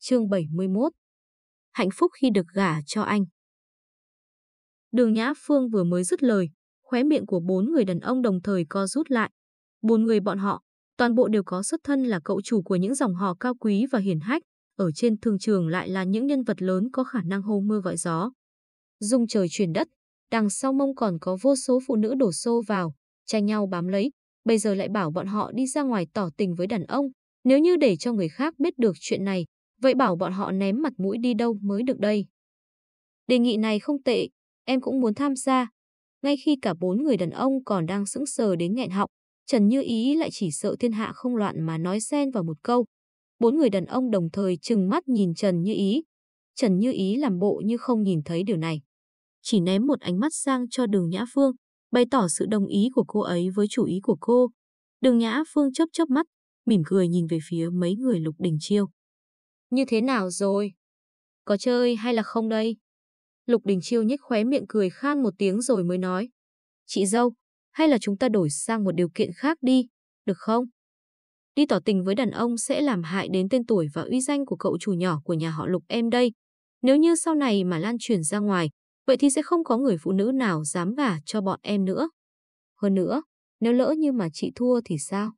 Chương 71 Hạnh phúc khi được gả cho anh Đường Nhã Phương vừa mới dứt lời, khóe miệng của bốn người đàn ông đồng thời co rút lại. Bốn người bọn họ, toàn bộ đều có xuất thân là cậu chủ của những dòng họ cao quý và hiển hách, ở trên thương trường lại là những nhân vật lớn có khả năng hô mưa gọi gió. Dung trời chuyển đất, đằng sau mông còn có vô số phụ nữ đổ xô vào, tranh nhau bám lấy, bây giờ lại bảo bọn họ đi ra ngoài tỏ tình với đàn ông, nếu như để cho người khác biết được chuyện này, vậy bảo bọn họ ném mặt mũi đi đâu mới được đây. Đề nghị này không tệ, em cũng muốn tham gia. Ngay khi cả bốn người đàn ông còn đang sững sờ đến nghẹn họng, Trần Như Ý lại chỉ sợ thiên hạ không loạn mà nói xen vào một câu. Bốn người đàn ông đồng thời trừng mắt nhìn Trần Như Ý. Trần Như Ý làm bộ như không nhìn thấy điều này. Chỉ ném một ánh mắt sang cho đường Nhã Phương, bày tỏ sự đồng ý của cô ấy với chủ ý của cô. Đường Nhã Phương chớp chớp mắt, mỉm cười nhìn về phía mấy người Lục Đình Chiêu. Như thế nào rồi? Có chơi hay là không đây? Lục Đình Chiêu nhếch khóe miệng cười khan một tiếng rồi mới nói. Chị dâu, hay là chúng ta đổi sang một điều kiện khác đi, được không? Đi tỏ tình với đàn ông sẽ làm hại đến tên tuổi và uy danh của cậu chủ nhỏ của nhà họ Lục em đây. Nếu như sau này mà lan truyền ra ngoài, vậy thì sẽ không có người phụ nữ nào dám gả cho bọn em nữa. Hơn nữa, nếu lỡ như mà chị thua thì sao?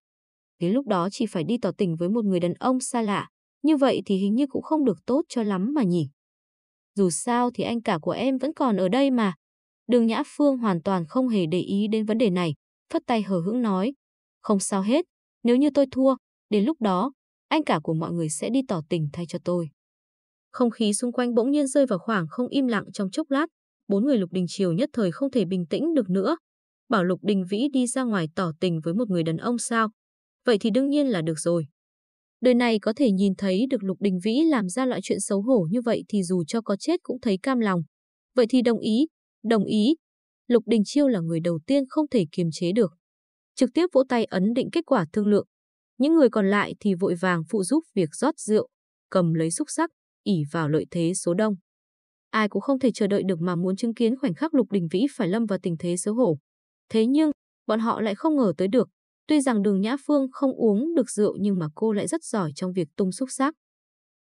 Đến lúc đó chị phải đi tỏ tình với một người đàn ông xa lạ, như vậy thì hình như cũng không được tốt cho lắm mà nhỉ. Dù sao thì anh cả của em vẫn còn ở đây mà. Đường Nhã Phương hoàn toàn không hề để ý đến vấn đề này, phất tay hờ hững nói. Không sao hết, nếu như tôi thua, đến lúc đó, anh cả của mọi người sẽ đi tỏ tình thay cho tôi. Không khí xung quanh bỗng nhiên rơi vào khoảng không im lặng trong chốc lát, bốn người Lục Đình Triều nhất thời không thể bình tĩnh được nữa. Bảo Lục Đình Vĩ đi ra ngoài tỏ tình với một người đàn ông sao? Vậy thì đương nhiên là được rồi. Đời này có thể nhìn thấy được Lục Đình Vĩ làm ra loại chuyện xấu hổ như vậy thì dù cho có chết cũng thấy cam lòng. Vậy thì đồng ý, đồng ý. Lục Đình Chiêu là người đầu tiên không thể kiềm chế được. Trực tiếp vỗ tay ấn định kết quả thương lượng. Những người còn lại thì vội vàng phụ giúp việc rót rượu, cầm lấy xúc sắc, ỉ vào lợi thế số đông. Ai cũng không thể chờ đợi được mà muốn chứng kiến khoảnh khắc Lục Đình Vĩ phải lâm vào tình thế xấu hổ. Thế nhưng, bọn họ lại không ngờ tới được, Tuy rằng đường Nhã Phương không uống được rượu nhưng mà cô lại rất giỏi trong việc tung xúc sắc,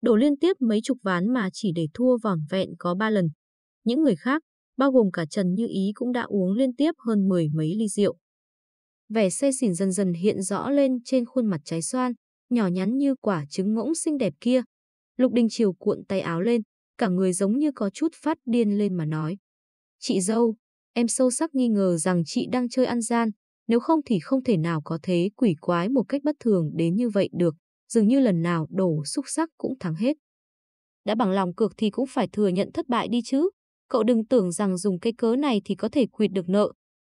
Đổ liên tiếp mấy chục ván mà chỉ để thua vỏn vẹn có ba lần. Những người khác, bao gồm cả Trần Như Ý cũng đã uống liên tiếp hơn mười mấy ly rượu. Vẻ say xỉn dần dần hiện rõ lên trên khuôn mặt trái xoan, nhỏ nhắn như quả trứng ngỗng xinh đẹp kia. Lục Đình Triều cuộn tay áo lên, cả người giống như có chút phát điên lên mà nói. Chị dâu, em sâu sắc nghi ngờ rằng chị đang chơi ăn gian, nếu không thì không thể nào có thế quỷ quái một cách bất thường đến như vậy được, dường như lần nào đổ xúc sắc cũng thắng hết. Đã bằng lòng cược thì cũng phải thừa nhận thất bại đi chứ. Cậu đừng tưởng rằng dùng cái cớ này thì có thể quyệt được nợ.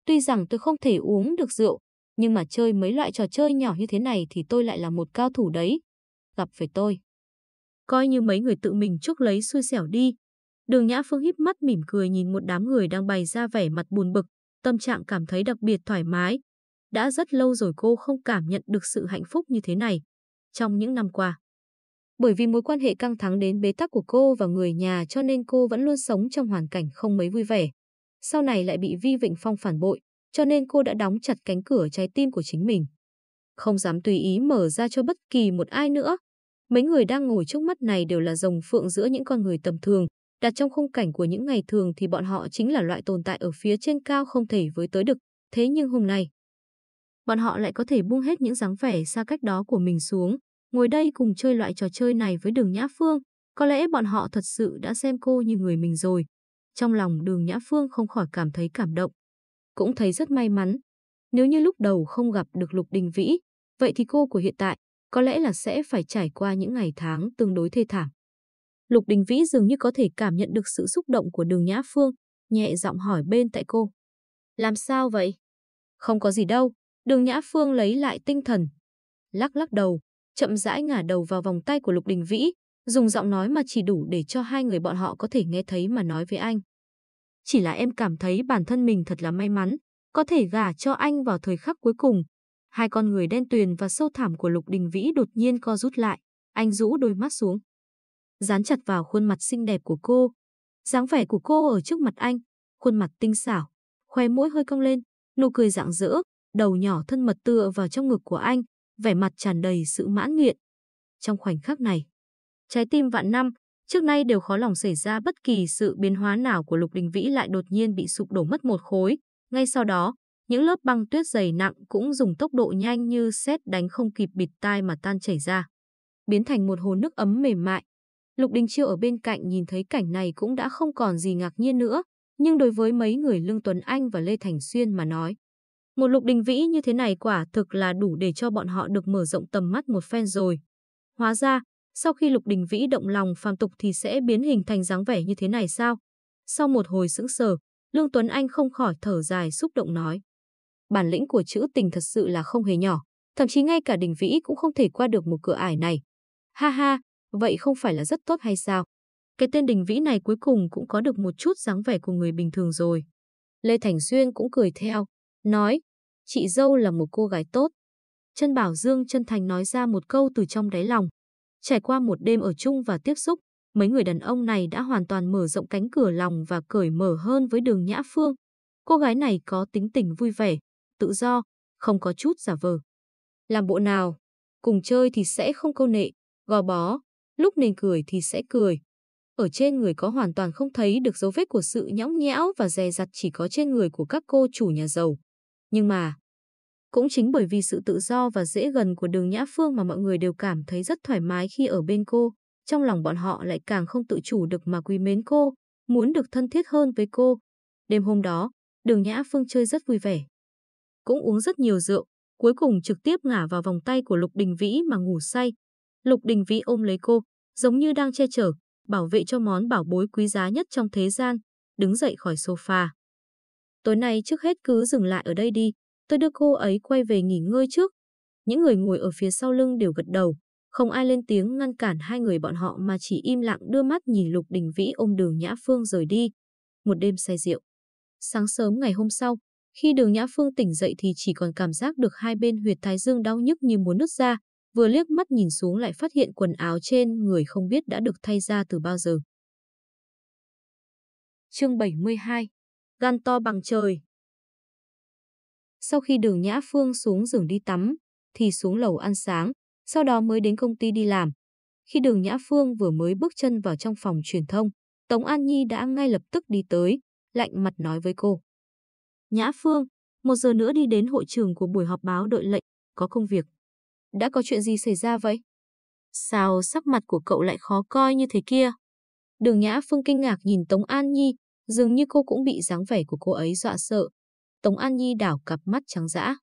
Tuy rằng tôi không thể uống được rượu, nhưng mà chơi mấy loại trò chơi nhỏ như thế này thì tôi lại là một cao thủ đấy. Gặp phải tôi. Coi như mấy người tự mình chuốc lấy xui xẻo đi. Đường Nhã Phương híp mắt mỉm cười nhìn một đám người đang bày ra vẻ mặt buồn bực, tâm trạng cảm thấy đặc biệt thoải mái. Đã rất lâu rồi cô không cảm nhận được sự hạnh phúc như thế này trong những năm qua. Bởi vì mối quan hệ căng thẳng đến bế tắc của cô và người nhà cho nên cô vẫn luôn sống trong hoàn cảnh không mấy vui vẻ. Sau này lại bị Vi Vịnh Phong phản bội, cho nên cô đã đóng chặt cánh cửa trái tim của chính mình. Không dám tùy ý mở ra cho bất kỳ một ai nữa. Mấy người đang ngồi trước mắt này đều là rồng phượng giữa những con người tầm thường, đặt trong khung cảnh của những ngày thường thì bọn họ chính là loại tồn tại ở phía trên cao không thể với tới được. Thế nhưng hôm nay, bọn họ lại có thể buông hết những dáng vẻ xa cách đó của mình xuống, ngồi đây cùng chơi loại trò chơi này với đường Nhã Phương. Có lẽ bọn họ thật sự đã xem cô như người mình rồi. Trong lòng đường Nhã Phương không khỏi cảm thấy cảm động. Cũng thấy rất may mắn. Nếu như lúc đầu không gặp được Lục Đình Vĩ, vậy thì cô của hiện tại có lẽ là sẽ phải trải qua những ngày tháng tương đối thê thảm. Lục Đình Vĩ dường như có thể cảm nhận được sự xúc động của đường Nhã Phương, nhẹ giọng hỏi bên tại cô. Làm sao vậy? Không có gì đâu, đường Nhã Phương lấy lại tinh thần. Lắc lắc đầu, chậm rãi ngả đầu vào vòng tay của Lục Đình Vĩ, dùng giọng nói mà chỉ đủ để cho hai người bọn họ có thể nghe thấy mà nói với anh. Chỉ là em cảm thấy bản thân mình thật là may mắn, có thể gả cho anh vào thời khắc cuối cùng. Hai con người đen tuyền và sâu thẳm của Lục Đình Vĩ đột nhiên co rút lại, anh rũ đôi mắt xuống dán chặt vào khuôn mặt xinh đẹp của cô. dáng vẻ của cô ở trước mặt anh, khuôn mặt tinh xảo, khoe mũi hơi cong lên, nụ cười rạng rỡ, đầu nhỏ thân mật tựa vào trong ngực của anh, vẻ mặt tràn đầy sự mãn nguyện. Trong khoảnh khắc này, Trái tim vạn năm, trước nay đều khó lòng xảy ra bất kỳ sự biến hóa nào của Lục Đình Vĩ lại đột nhiên bị sụp đổ mất một khối. Ngay sau đó, những lớp băng tuyết dày nặng cũng dùng tốc độ nhanh như sét đánh không kịp bịt tai mà tan chảy ra, biến thành một hồ nước ấm mềm mại. Lục Đình Chiêu ở bên cạnh nhìn thấy cảnh này cũng đã không còn gì ngạc nhiên nữa, nhưng đối với mấy người Lương Tuấn Anh và Lê Thành Xuyên mà nói, một Lục Đình Vĩ như thế này quả thực là đủ để cho bọn họ được mở rộng tầm mắt một phen rồi. Hóa ra, sau khi Lục Đình Vĩ động lòng phàm tục thì sẽ biến hình thành dáng vẻ như thế này sao? Sau một hồi sững sờ, Lương Tuấn Anh không khỏi thở dài xúc động nói. Bản lĩnh của chữ tình thật sự là không hề nhỏ, thậm chí ngay cả Đình Vĩ cũng không thể qua được một cửa ải này. Ha ha, vậy không phải là rất tốt hay sao? Cái tên Đình Vĩ này cuối cùng cũng có được một chút dáng vẻ của người bình thường rồi. Lê Thành Xuyên cũng cười theo, nói, chị dâu là một cô gái tốt. Chân Bảo Dương chân thành nói ra một câu từ trong đáy lòng. Trải qua một đêm ở chung và tiếp xúc, mấy người đàn ông này đã hoàn toàn mở rộng cánh cửa lòng và cởi mở hơn với đường Nhã Phương. Cô gái này có tính tình vui vẻ, tự do, không có chút giả vờ. Làm bộ nào, cùng chơi thì sẽ không câu nệ, gò bó, lúc nên cười thì sẽ cười. Ở trên người có hoàn toàn không thấy được dấu vết của sự nhõng nhẽo và dè dặt chỉ có trên người của các cô chủ nhà giàu. Nhưng mà, cũng chính bởi vì sự tự do và dễ gần của đường Nhã Phương mà mọi người đều cảm thấy rất thoải mái khi ở bên cô. Trong lòng bọn họ lại càng không tự chủ được mà quý mến cô, muốn được thân thiết hơn với cô. Đêm hôm đó, đường Nhã Phương chơi rất vui vẻ. Cũng uống rất nhiều rượu, cuối cùng trực tiếp ngả vào vòng tay của Lục Đình Vĩ mà ngủ say. Lục Đình Vĩ ôm lấy cô, giống như đang che chở, bảo vệ cho món bảo bối quý giá nhất trong thế gian, đứng dậy khỏi sofa. Tối nay trước hết cứ dừng lại ở đây đi, tôi đưa cô ấy quay về nghỉ ngơi trước. Những người ngồi ở phía sau lưng đều gật đầu, không ai lên tiếng ngăn cản hai người bọn họ mà chỉ im lặng đưa mắt nhìn Lục Đình Vĩ ôm đường Nhã Phương rời đi. Một đêm say rượu. Sáng sớm ngày hôm sau, khi đường Nhã Phương tỉnh dậy thì chỉ còn cảm giác được hai bên huyệt thái dương đau nhức như muốn nứt ra, vừa liếc mắt nhìn xuống lại phát hiện quần áo trên người không biết đã được thay ra từ bao giờ. Chương 72 Gan to bằng trời Sau khi đường Nhã Phương xuống giường đi tắm, thì xuống lầu ăn sáng, sau đó mới đến công ty đi làm. Khi đường Nhã Phương vừa mới bước chân vào trong phòng truyền thông, Tống An Nhi đã ngay lập tức đi tới, lạnh mặt nói với cô. Nhã Phương, một giờ nữa đi đến hội trường của buổi họp báo đợi lệnh, có công việc. Đã có chuyện gì xảy ra vậy? Sao sắc mặt của cậu lại khó coi như thế kia? Đường Nhã Phương kinh ngạc nhìn Tống An Nhi, dường như cô cũng bị dáng vẻ của cô ấy dọa sợ. Tống An Nhi đảo cặp mắt trắng dã.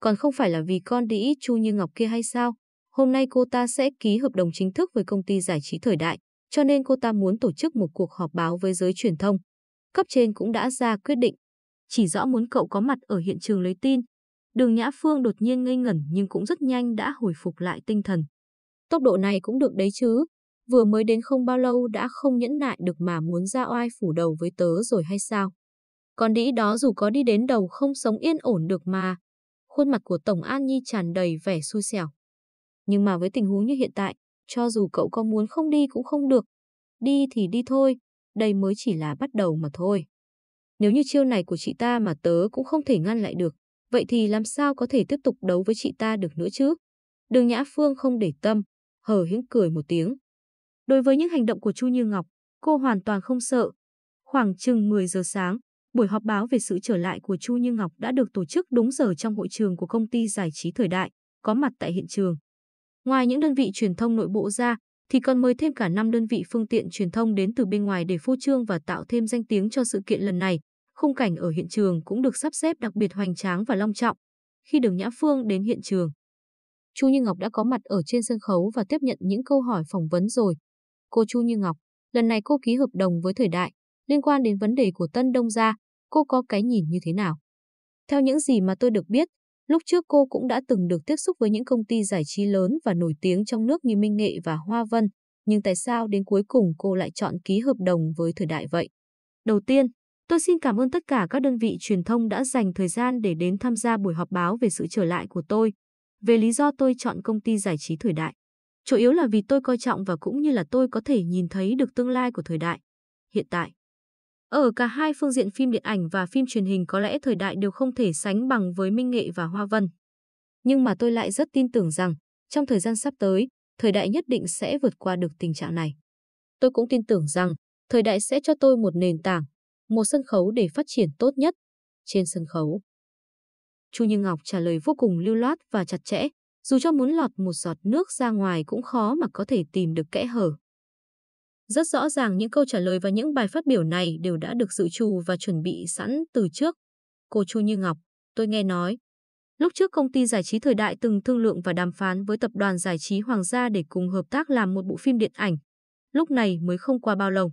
Còn không phải là vì con đĩ Chu Như Ngọc kia hay sao? Hôm nay cô ta sẽ ký hợp đồng chính thức với công ty giải trí thời đại, cho nên cô ta muốn tổ chức một cuộc họp báo với giới truyền thông. Cấp trên cũng đã ra quyết định, chỉ rõ muốn cậu có mặt ở hiện trường lấy tin. Đường Nhã Phương đột nhiên ngây ngẩn nhưng cũng rất nhanh đã hồi phục lại tinh thần. Tốc độ này cũng được đấy chứ, vừa mới đến không bao lâu đã không nhẫn nại được mà muốn ra oai phủ đầu với tớ rồi hay sao? Con đĩ đó dù có đi đến đầu không sống yên ổn được mà. Khuôn mặt của Tổng An Nhi tràn đầy vẻ xui xẻo. Nhưng mà với tình huống như hiện tại, cho dù cậu có muốn không đi cũng không được. Đi thì đi thôi, đây mới chỉ là bắt đầu mà thôi. Nếu như chiêu này của chị ta mà tớ cũng không thể ngăn lại được, vậy thì làm sao có thể tiếp tục đấu với chị ta được nữa chứ? Đường Nhã Phương không để tâm, hờ hững cười một tiếng. Đối với những hành động của Chu Như Ngọc, cô hoàn toàn không sợ. Khoảng chừng 10 giờ sáng, buổi họp báo về sự trở lại của Chu Như Ngọc đã được tổ chức đúng giờ trong hội trường của công ty giải trí thời đại, có mặt tại hiện trường. Ngoài những đơn vị truyền thông nội bộ ra, thì còn mời thêm cả 5 đơn vị phương tiện truyền thông đến từ bên ngoài để phô trương và tạo thêm danh tiếng cho sự kiện lần này. Khung cảnh ở hiện trường cũng được sắp xếp đặc biệt hoành tráng và long trọng. Khi Đường Nhã Phương đến hiện trường, Chu Như Ngọc đã có mặt ở trên sân khấu và tiếp nhận những câu hỏi phỏng vấn rồi. Cô Chu Như Ngọc, lần này cô ký hợp đồng với thời đại, liên quan đến vấn đề của Tân Đông Gia, cô có cái nhìn như thế nào? Theo những gì mà tôi được biết, Lúc trước cô cũng đã từng được tiếp xúc với những công ty giải trí lớn và nổi tiếng trong nước như Minh Nghệ và Hoa Vân, nhưng tại sao đến cuối cùng cô lại chọn ký hợp đồng với thời đại vậy? Đầu tiên, tôi xin cảm ơn tất cả các đơn vị truyền thông đã dành thời gian để đến tham gia buổi họp báo về sự trở lại của tôi. Về lý do tôi chọn công ty giải trí thời đại. Chủ yếu là vì tôi coi trọng và cũng như là tôi có thể nhìn thấy được tương lai của thời đại. Hiện tại, ở cả hai phương diện phim điện ảnh và phim truyền hình có lẽ thời đại đều không thể sánh bằng với Minh Nghệ và Hoa Vân. Nhưng mà tôi lại rất tin tưởng rằng, trong thời gian sắp tới, thời đại nhất định sẽ vượt qua được tình trạng này. Tôi cũng tin tưởng rằng thời đại sẽ cho tôi một nền tảng, một sân khấu để phát triển tốt nhất trên sân khấu. Chu Như Ngọc trả lời vô cùng lưu loát và chặt chẽ, dù cho muốn lọt một giọt nước ra ngoài cũng khó mà có thể tìm được kẽ hở. Rất rõ ràng những câu trả lời và những bài phát biểu này đều đã được dự trù và chuẩn bị sẵn từ trước. Cô Chu Như Ngọc, tôi nghe nói. Lúc trước công ty giải trí thời đại từng thương lượng và đàm phán với tập đoàn giải trí Hoàng gia để cùng hợp tác làm một bộ phim điện ảnh. Lúc này mới không qua bao lâu.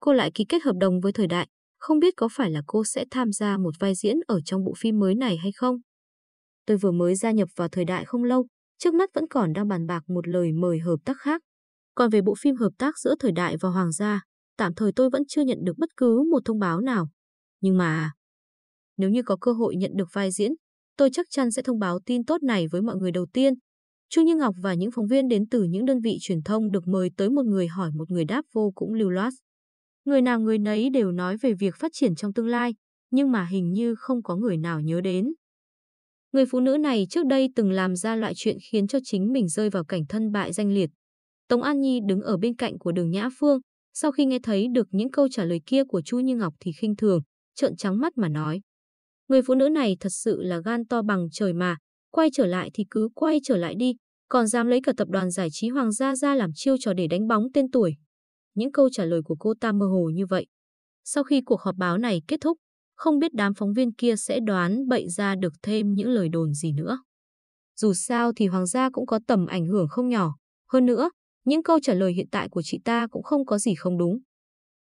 Cô lại ký kết hợp đồng với thời đại. Không biết có phải là cô sẽ tham gia một vai diễn ở trong bộ phim mới này hay không? Tôi vừa mới gia nhập vào thời đại không lâu, trước mắt vẫn còn đang bàn bạc một lời mời hợp tác khác. Còn về bộ phim hợp tác giữa thời đại và hoàng gia, tạm thời tôi vẫn chưa nhận được bất cứ một thông báo nào. Nhưng mà, nếu như có cơ hội nhận được vai diễn, tôi chắc chắn sẽ thông báo tin tốt này với mọi người đầu tiên. Chu Như Ngọc và những phóng viên đến từ những đơn vị truyền thông được mời tới một người hỏi một người đáp vô cũng lưu loát. Người nào người nấy đều nói về việc phát triển trong tương lai, nhưng mà hình như không có người nào nhớ đến. Người phụ nữ này trước đây từng làm ra loại chuyện khiến cho chính mình rơi vào cảnh thân bại danh liệt. Tống An Nhi đứng ở bên cạnh của đường Nhã Phương, sau khi nghe thấy được những câu trả lời kia của Chu Như Ngọc thì khinh thường, trợn trắng mắt mà nói. Người phụ nữ này thật sự là gan to bằng trời mà, quay trở lại thì cứ quay trở lại đi, còn dám lấy cả tập đoàn giải trí Hoàng gia ra làm chiêu trò để đánh bóng tên tuổi. Những câu trả lời của cô ta mơ hồ như vậy. Sau khi cuộc họp báo này kết thúc, không biết đám phóng viên kia sẽ đoán bậy ra được thêm những lời đồn gì nữa. Dù sao thì Hoàng gia cũng có tầm ảnh hưởng không nhỏ. Hơn nữa, những câu trả lời hiện tại của chị ta cũng không có gì không đúng.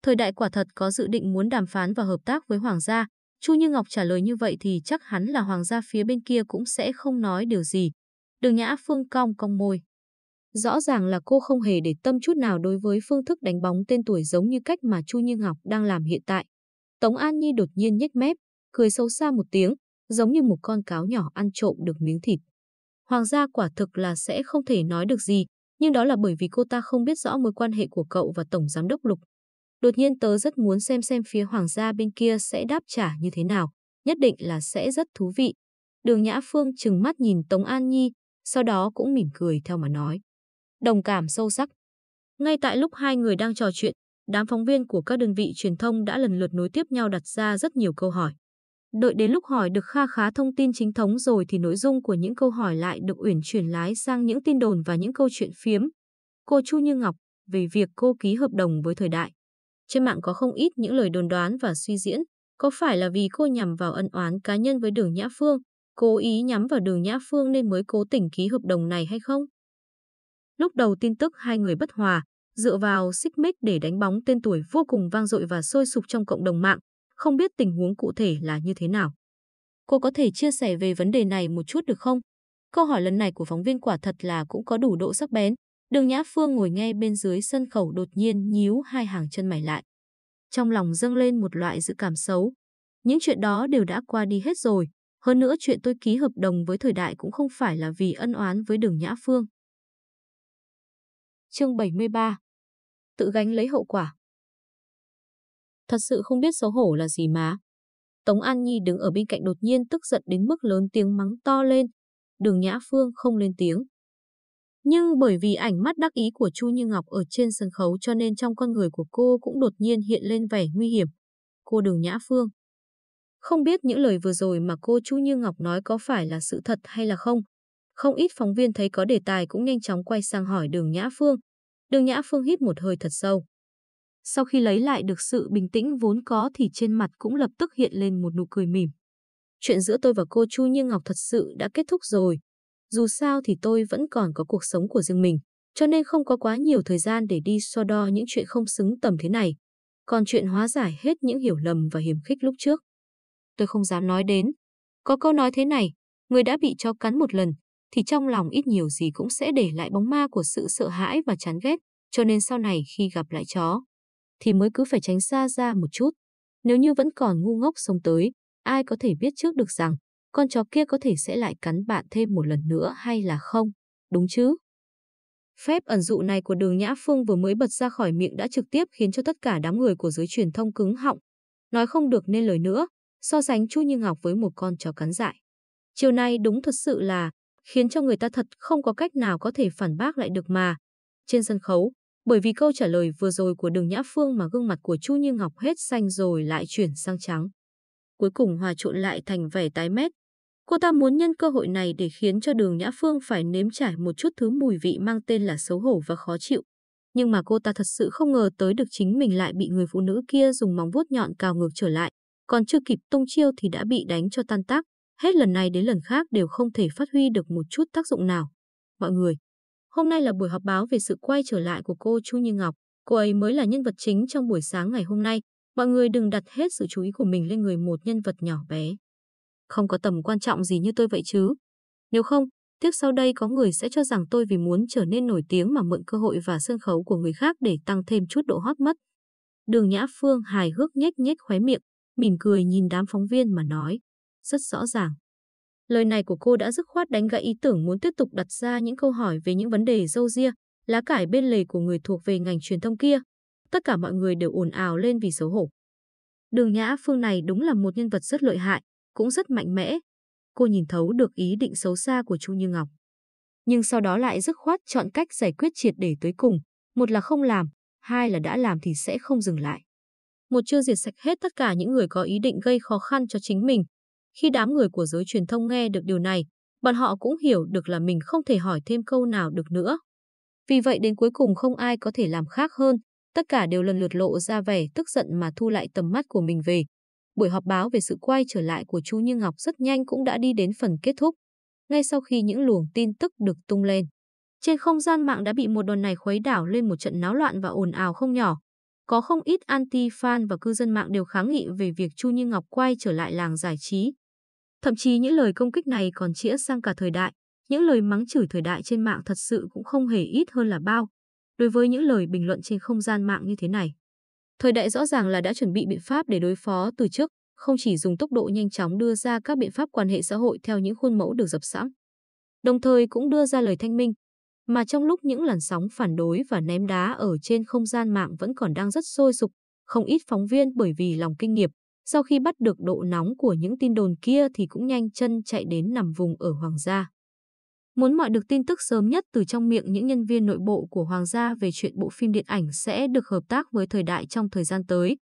Thời đại quả thật có dự định muốn đàm phán và hợp tác với Hoàng gia. Chu Như Ngọc trả lời như vậy thì chắc hắn là Hoàng gia phía bên kia cũng sẽ không nói điều gì. Đường Nhã Phương cong cong môi. Rõ ràng là cô không hề để tâm chút nào đối với phương thức đánh bóng tên tuổi giống như cách mà Chu Như Ngọc đang làm hiện tại. Tống An Nhi đột nhiên nhếch mép, cười sâu xa một tiếng, giống như một con cáo nhỏ ăn trộm được miếng thịt. Hoàng gia quả thực là sẽ không thể nói được gì, nhưng đó là bởi vì cô ta không biết rõ mối quan hệ của cậu và Tổng Giám đốc Lục. Đột nhiên tớ rất muốn xem xem phía Hoàng gia bên kia sẽ đáp trả như thế nào, nhất định là sẽ rất thú vị. Đường Nhã Phương chừng mắt nhìn Tống An Nhi, sau đó cũng mỉm cười theo mà nói. Đồng cảm sâu sắc. Ngay tại lúc hai người đang trò chuyện, đám phóng viên của các đơn vị truyền thông đã lần lượt nối tiếp nhau đặt ra rất nhiều câu hỏi. Đợi đến lúc hỏi được kha khá thông tin chính thống rồi thì nội dung của những câu hỏi lại được uyển chuyển lái sang những tin đồn và những câu chuyện phiếm. Cô Chu Như Ngọc về việc cô ký hợp đồng với thời đại. Trên mạng có không ít những lời đồn đoán và suy diễn, có phải là vì cô nhằm vào ân oán cá nhân với Đường Nhã Phương, cố ý nhắm vào Đường Nhã Phương nên mới cố tình ký hợp đồng này hay không? Lúc đầu tin tức hai người bất hòa, dựa vào xích mích để đánh bóng tên tuổi vô cùng vang dội và sôi sục trong cộng đồng mạng, không biết tình huống cụ thể là như thế nào. Cô có thể chia sẻ về vấn đề này một chút được không? Câu hỏi lần này của phóng viên quả thật là cũng có đủ độ sắc bén. Đường Nhã Phương ngồi nghe bên dưới sân khẩu đột nhiên nhíu hai hàng chân mày lại. Trong lòng dâng lên một loại dự cảm xấu. Những chuyện đó đều đã qua đi hết rồi. Hơn nữa chuyện tôi ký hợp đồng với thời đại cũng không phải là vì ân oán với đường Nhã Phương. Chương 73 Tự gánh lấy hậu quả Thật sự không biết xấu hổ là gì má. Tống An Nhi đứng ở bên cạnh đột nhiên tức giận đến mức lớn tiếng mắng to lên. Đường Nhã Phương không lên tiếng. Nhưng bởi vì ảnh mắt đắc ý của Chu Như Ngọc ở trên sân khấu cho nên trong con người của cô cũng đột nhiên hiện lên vẻ nguy hiểm. Cô Đường Nhã Phương. Không biết những lời vừa rồi mà cô Chu Như Ngọc nói có phải là sự thật hay là không. Không ít phóng viên thấy có đề tài cũng nhanh chóng quay sang hỏi Đường Nhã Phương. Đường Nhã Phương hít một hơi thật sâu. Sau khi lấy lại được sự bình tĩnh vốn có thì trên mặt cũng lập tức hiện lên một nụ cười mỉm. Chuyện giữa tôi và cô Chu Như Ngọc thật sự đã kết thúc rồi. Dù sao thì tôi vẫn còn có cuộc sống của riêng mình, cho nên không có quá nhiều thời gian để đi so đo những chuyện không xứng tầm thế này. Còn chuyện hóa giải hết những hiểu lầm và hiểm khích lúc trước. Tôi không dám nói đến. Có câu nói thế này, người đã bị cho cắn một lần, thì trong lòng ít nhiều gì cũng sẽ để lại bóng ma của sự sợ hãi và chán ghét, cho nên sau này khi gặp lại chó, thì mới cứ phải tránh xa ra một chút. Nếu như vẫn còn ngu ngốc sống tới, ai có thể biết trước được rằng con chó kia có thể sẽ lại cắn bạn thêm một lần nữa hay là không, đúng chứ? Phép ẩn dụ này của đường Nhã Phương vừa mới bật ra khỏi miệng đã trực tiếp khiến cho tất cả đám người của giới truyền thông cứng họng, nói không được nên lời nữa, so sánh Chu Như Ngọc với một con chó cắn dại. Chiều nay đúng thật sự là khiến cho người ta thật không có cách nào có thể phản bác lại được mà. Trên sân khấu, bởi vì câu trả lời vừa rồi của Đường Nhã Phương mà gương mặt của Chu Như Ngọc hết xanh rồi lại chuyển sang trắng. Cuối cùng hòa trộn lại thành vẻ tái mét. Cô ta muốn nhân cơ hội này để khiến cho Đường Nhã Phương phải nếm trải một chút thứ mùi vị mang tên là xấu hổ và khó chịu. Nhưng mà cô ta thật sự không ngờ tới được chính mình lại bị người phụ nữ kia dùng móng vuốt nhọn cào ngược trở lại. Còn chưa kịp tung chiêu thì đã bị đánh cho tan tác. Hết lần này đến lần khác đều không thể phát huy được một chút tác dụng nào. Mọi người, Hôm nay là buổi họp báo về sự quay trở lại của cô Chu Như Ngọc. Cô ấy mới là nhân vật chính trong buổi sáng ngày hôm nay. Mọi người đừng đặt hết sự chú ý của mình lên người một nhân vật nhỏ bé. Không có tầm quan trọng gì như tôi vậy chứ. Nếu không, tiếp sau đây có người sẽ cho rằng tôi vì muốn trở nên nổi tiếng mà mượn cơ hội và sân khấu của người khác để tăng thêm chút độ hot mất. Đường Nhã Phương hài hước nhếch nhếch khóe miệng, mỉm cười nhìn đám phóng viên mà nói. Rất rõ ràng, Lời này của cô đã dứt khoát đánh gãy ý tưởng muốn tiếp tục đặt ra những câu hỏi về những vấn đề dâu ria, lá cải bên lề của người thuộc về ngành truyền thông kia. Tất cả mọi người đều ồn ào lên vì xấu hổ. Đường Nhã Phương này đúng là một nhân vật rất lợi hại, cũng rất mạnh mẽ. Cô nhìn thấu được ý định xấu xa của Chu Như Ngọc. Nhưng sau đó lại dứt khoát chọn cách giải quyết triệt để tới cùng. Một là không làm, hai là đã làm thì sẽ không dừng lại. Một chưa diệt sạch hết tất cả những người có ý định gây khó khăn cho chính mình, khi đám người của giới truyền thông nghe được điều này, bọn họ cũng hiểu được là mình không thể hỏi thêm câu nào được nữa. Vì vậy đến cuối cùng không ai có thể làm khác hơn, tất cả đều lần lượt lộ ra vẻ tức giận mà thu lại tầm mắt của mình về. Buổi họp báo về sự quay trở lại của chú Như Ngọc rất nhanh cũng đã đi đến phần kết thúc. Ngay sau khi những luồng tin tức được tung lên, trên không gian mạng đã bị một đòn này khuấy đảo lên một trận náo loạn và ồn ào không nhỏ. Có không ít anti-fan và cư dân mạng đều kháng nghị về việc Chu Như Ngọc quay trở lại làng giải trí. Thậm chí những lời công kích này còn chĩa sang cả thời đại. Những lời mắng chửi thời đại trên mạng thật sự cũng không hề ít hơn là bao. Đối với những lời bình luận trên không gian mạng như thế này. Thời đại rõ ràng là đã chuẩn bị biện pháp để đối phó từ trước, không chỉ dùng tốc độ nhanh chóng đưa ra các biện pháp quan hệ xã hội theo những khuôn mẫu được dập sẵn. Đồng thời cũng đưa ra lời thanh minh, mà trong lúc những làn sóng phản đối và ném đá ở trên không gian mạng vẫn còn đang rất sôi sục, không ít phóng viên bởi vì lòng kinh nghiệm, sau khi bắt được độ nóng của những tin đồn kia thì cũng nhanh chân chạy đến nằm vùng ở Hoàng gia. Muốn mọi được tin tức sớm nhất từ trong miệng những nhân viên nội bộ của Hoàng gia về chuyện bộ phim điện ảnh sẽ được hợp tác với thời đại trong thời gian tới.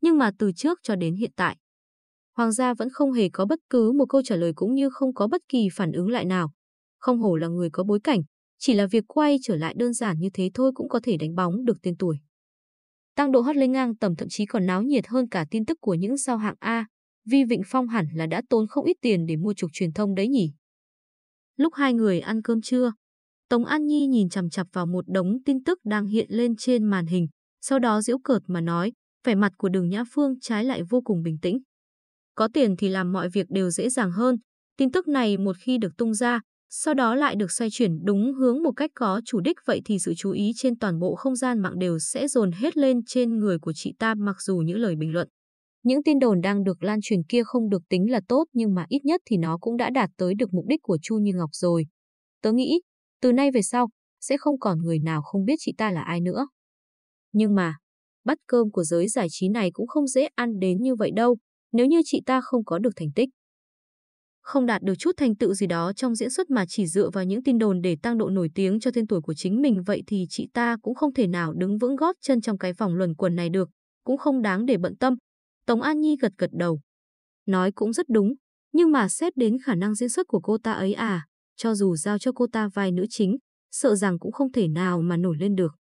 Nhưng mà từ trước cho đến hiện tại, Hoàng gia vẫn không hề có bất cứ một câu trả lời cũng như không có bất kỳ phản ứng lại nào. Không hổ là người có bối cảnh, chỉ là việc quay trở lại đơn giản như thế thôi cũng có thể đánh bóng được tên tuổi tăng độ hot lên ngang tầm thậm chí còn náo nhiệt hơn cả tin tức của những sao hạng A. Vi Vịnh Phong hẳn là đã tốn không ít tiền để mua trục truyền thông đấy nhỉ. Lúc hai người ăn cơm trưa, Tống An Nhi nhìn chằm chặp vào một đống tin tức đang hiện lên trên màn hình, sau đó giễu cợt mà nói, vẻ mặt của đường Nhã Phương trái lại vô cùng bình tĩnh. Có tiền thì làm mọi việc đều dễ dàng hơn, tin tức này một khi được tung ra, sau đó lại được xoay chuyển đúng hướng một cách có chủ đích vậy thì sự chú ý trên toàn bộ không gian mạng đều sẽ dồn hết lên trên người của chị ta mặc dù những lời bình luận. Những tin đồn đang được lan truyền kia không được tính là tốt nhưng mà ít nhất thì nó cũng đã đạt tới được mục đích của Chu Như Ngọc rồi. Tớ nghĩ, từ nay về sau, sẽ không còn người nào không biết chị ta là ai nữa. Nhưng mà, bắt cơm của giới giải trí này cũng không dễ ăn đến như vậy đâu, nếu như chị ta không có được thành tích không đạt được chút thành tựu gì đó trong diễn xuất mà chỉ dựa vào những tin đồn để tăng độ nổi tiếng cho tên tuổi của chính mình vậy thì chị ta cũng không thể nào đứng vững gót chân trong cái vòng luẩn quẩn này được, cũng không đáng để bận tâm. Tống An Nhi gật gật đầu. Nói cũng rất đúng, nhưng mà xét đến khả năng diễn xuất của cô ta ấy à, cho dù giao cho cô ta vai nữ chính, sợ rằng cũng không thể nào mà nổi lên được.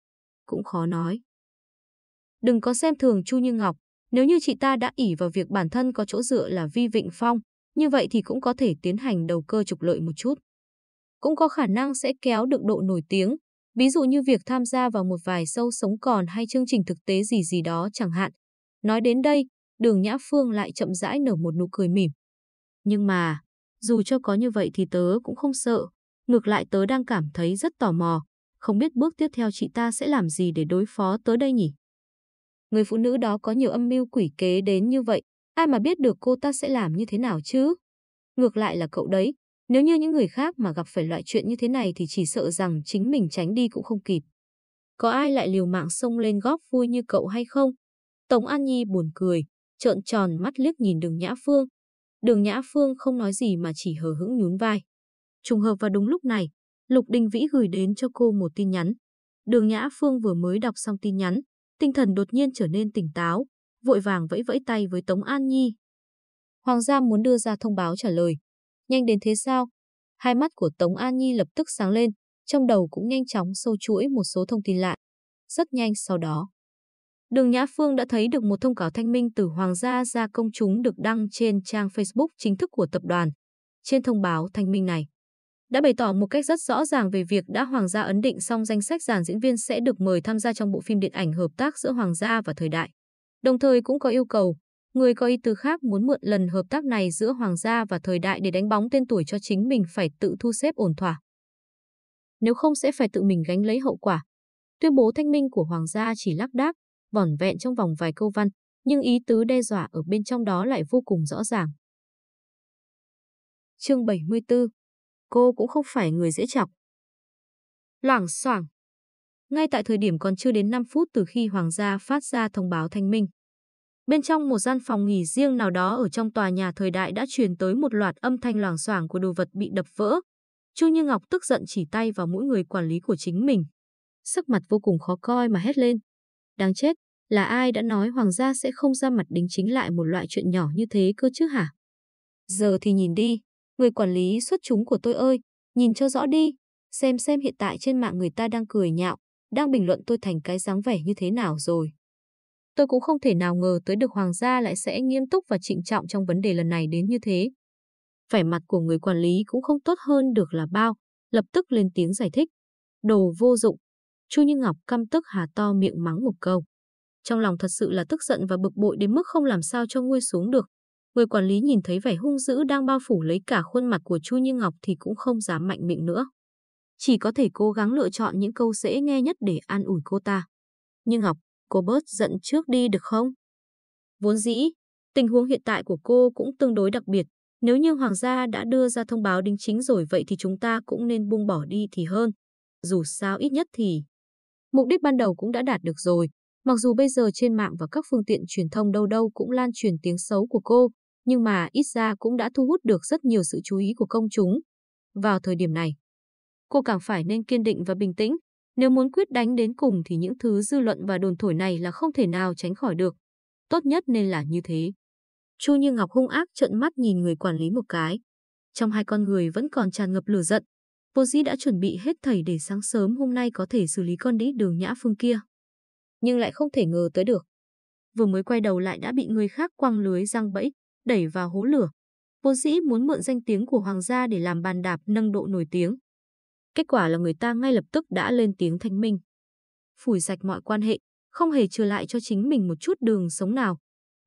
Cũng khó nói. Đừng có xem thường Chu Như Ngọc, nếu như chị ta đã ỉ vào việc bản thân có chỗ dựa là Vi Vịnh Phong, như vậy thì cũng có thể tiến hành đầu cơ trục lợi một chút. Cũng có khả năng sẽ kéo được độ nổi tiếng, ví dụ như việc tham gia vào một vài sâu sống còn hay chương trình thực tế gì gì đó chẳng hạn. Nói đến đây, đường Nhã Phương lại chậm rãi nở một nụ cười mỉm. Nhưng mà, dù cho có như vậy thì tớ cũng không sợ, ngược lại tớ đang cảm thấy rất tò mò, không biết bước tiếp theo chị ta sẽ làm gì để đối phó tớ đây nhỉ? Người phụ nữ đó có nhiều âm mưu quỷ kế đến như vậy, Ai mà biết được cô ta sẽ làm như thế nào chứ? Ngược lại là cậu đấy, nếu như những người khác mà gặp phải loại chuyện như thế này thì chỉ sợ rằng chính mình tránh đi cũng không kịp. Có ai lại liều mạng xông lên góp vui như cậu hay không? Tống An Nhi buồn cười, trợn tròn mắt liếc nhìn đường Nhã Phương. Đường Nhã Phương không nói gì mà chỉ hờ hững nhún vai. Trùng hợp vào đúng lúc này, Lục Đình Vĩ gửi đến cho cô một tin nhắn. Đường Nhã Phương vừa mới đọc xong tin nhắn, tinh thần đột nhiên trở nên tỉnh táo, vội vàng vẫy vẫy tay với Tống An Nhi. Hoàng gia muốn đưa ra thông báo trả lời. Nhanh đến thế sao? Hai mắt của Tống An Nhi lập tức sáng lên, trong đầu cũng nhanh chóng sâu chuỗi một số thông tin lạ. Rất nhanh sau đó, Đường Nhã Phương đã thấy được một thông cáo thanh minh từ Hoàng gia ra công chúng được đăng trên trang Facebook chính thức của tập đoàn. Trên thông báo thanh minh này, đã bày tỏ một cách rất rõ ràng về việc đã Hoàng gia ấn định xong danh sách dàn diễn viên sẽ được mời tham gia trong bộ phim điện ảnh hợp tác giữa Hoàng gia và thời đại. Đồng thời cũng có yêu cầu, người có ý tứ khác muốn mượn lần hợp tác này giữa Hoàng gia và thời đại để đánh bóng tên tuổi cho chính mình phải tự thu xếp ổn thỏa. Nếu không sẽ phải tự mình gánh lấy hậu quả. Tuyên bố thanh minh của Hoàng gia chỉ lắc đác, vỏn vẹn trong vòng vài câu văn, nhưng ý tứ đe dọa ở bên trong đó lại vô cùng rõ ràng. Chương 74 Cô cũng không phải người dễ chọc. Loảng xoảng ngay tại thời điểm còn chưa đến 5 phút từ khi Hoàng gia phát ra thông báo thanh minh. Bên trong một gian phòng nghỉ riêng nào đó ở trong tòa nhà thời đại đã truyền tới một loạt âm thanh loảng xoảng của đồ vật bị đập vỡ. Chu Như Ngọc tức giận chỉ tay vào mỗi người quản lý của chính mình. Sắc mặt vô cùng khó coi mà hét lên. Đáng chết, là ai đã nói hoàng gia sẽ không ra mặt đính chính lại một loại chuyện nhỏ như thế cơ chứ hả? Giờ thì nhìn đi, người quản lý xuất chúng của tôi ơi, nhìn cho rõ đi, xem xem hiện tại trên mạng người ta đang cười nhạo, đang bình luận tôi thành cái dáng vẻ như thế nào rồi. Tôi cũng không thể nào ngờ tới được hoàng gia lại sẽ nghiêm túc và trịnh trọng trong vấn đề lần này đến như thế. Vẻ mặt của người quản lý cũng không tốt hơn được là bao, lập tức lên tiếng giải thích. Đồ vô dụng. Chu Như Ngọc căm tức hà to miệng mắng một câu. Trong lòng thật sự là tức giận và bực bội đến mức không làm sao cho nguôi xuống được. Người quản lý nhìn thấy vẻ hung dữ đang bao phủ lấy cả khuôn mặt của Chu Như Ngọc thì cũng không dám mạnh miệng nữa. Chỉ có thể cố gắng lựa chọn những câu dễ nghe nhất để an ủi cô ta. Nhưng Ngọc, cô bớt giận trước đi được không? Vốn dĩ, tình huống hiện tại của cô cũng tương đối đặc biệt. Nếu như Hoàng gia đã đưa ra thông báo đính chính rồi vậy thì chúng ta cũng nên buông bỏ đi thì hơn. Dù sao ít nhất thì mục đích ban đầu cũng đã đạt được rồi. Mặc dù bây giờ trên mạng và các phương tiện truyền thông đâu đâu cũng lan truyền tiếng xấu của cô, nhưng mà ít ra cũng đã thu hút được rất nhiều sự chú ý của công chúng. Vào thời điểm này, cô càng phải nên kiên định và bình tĩnh. Nếu muốn quyết đánh đến cùng thì những thứ dư luận và đồn thổi này là không thể nào tránh khỏi được. Tốt nhất nên là như thế. Chu Như Ngọc hung ác trợn mắt nhìn người quản lý một cái. Trong hai con người vẫn còn tràn ngập lửa giận. Vô dĩ đã chuẩn bị hết thầy để sáng sớm hôm nay có thể xử lý con đĩ đường nhã phương kia nhưng lại không thể ngờ tới được. Vừa mới quay đầu lại đã bị người khác quăng lưới răng bẫy, đẩy vào hố lửa. Vốn dĩ muốn mượn danh tiếng của hoàng gia để làm bàn đạp nâng độ nổi tiếng. Kết quả là người ta ngay lập tức đã lên tiếng thanh minh. Phủi sạch mọi quan hệ, không hề trừ lại cho chính mình một chút đường sống nào.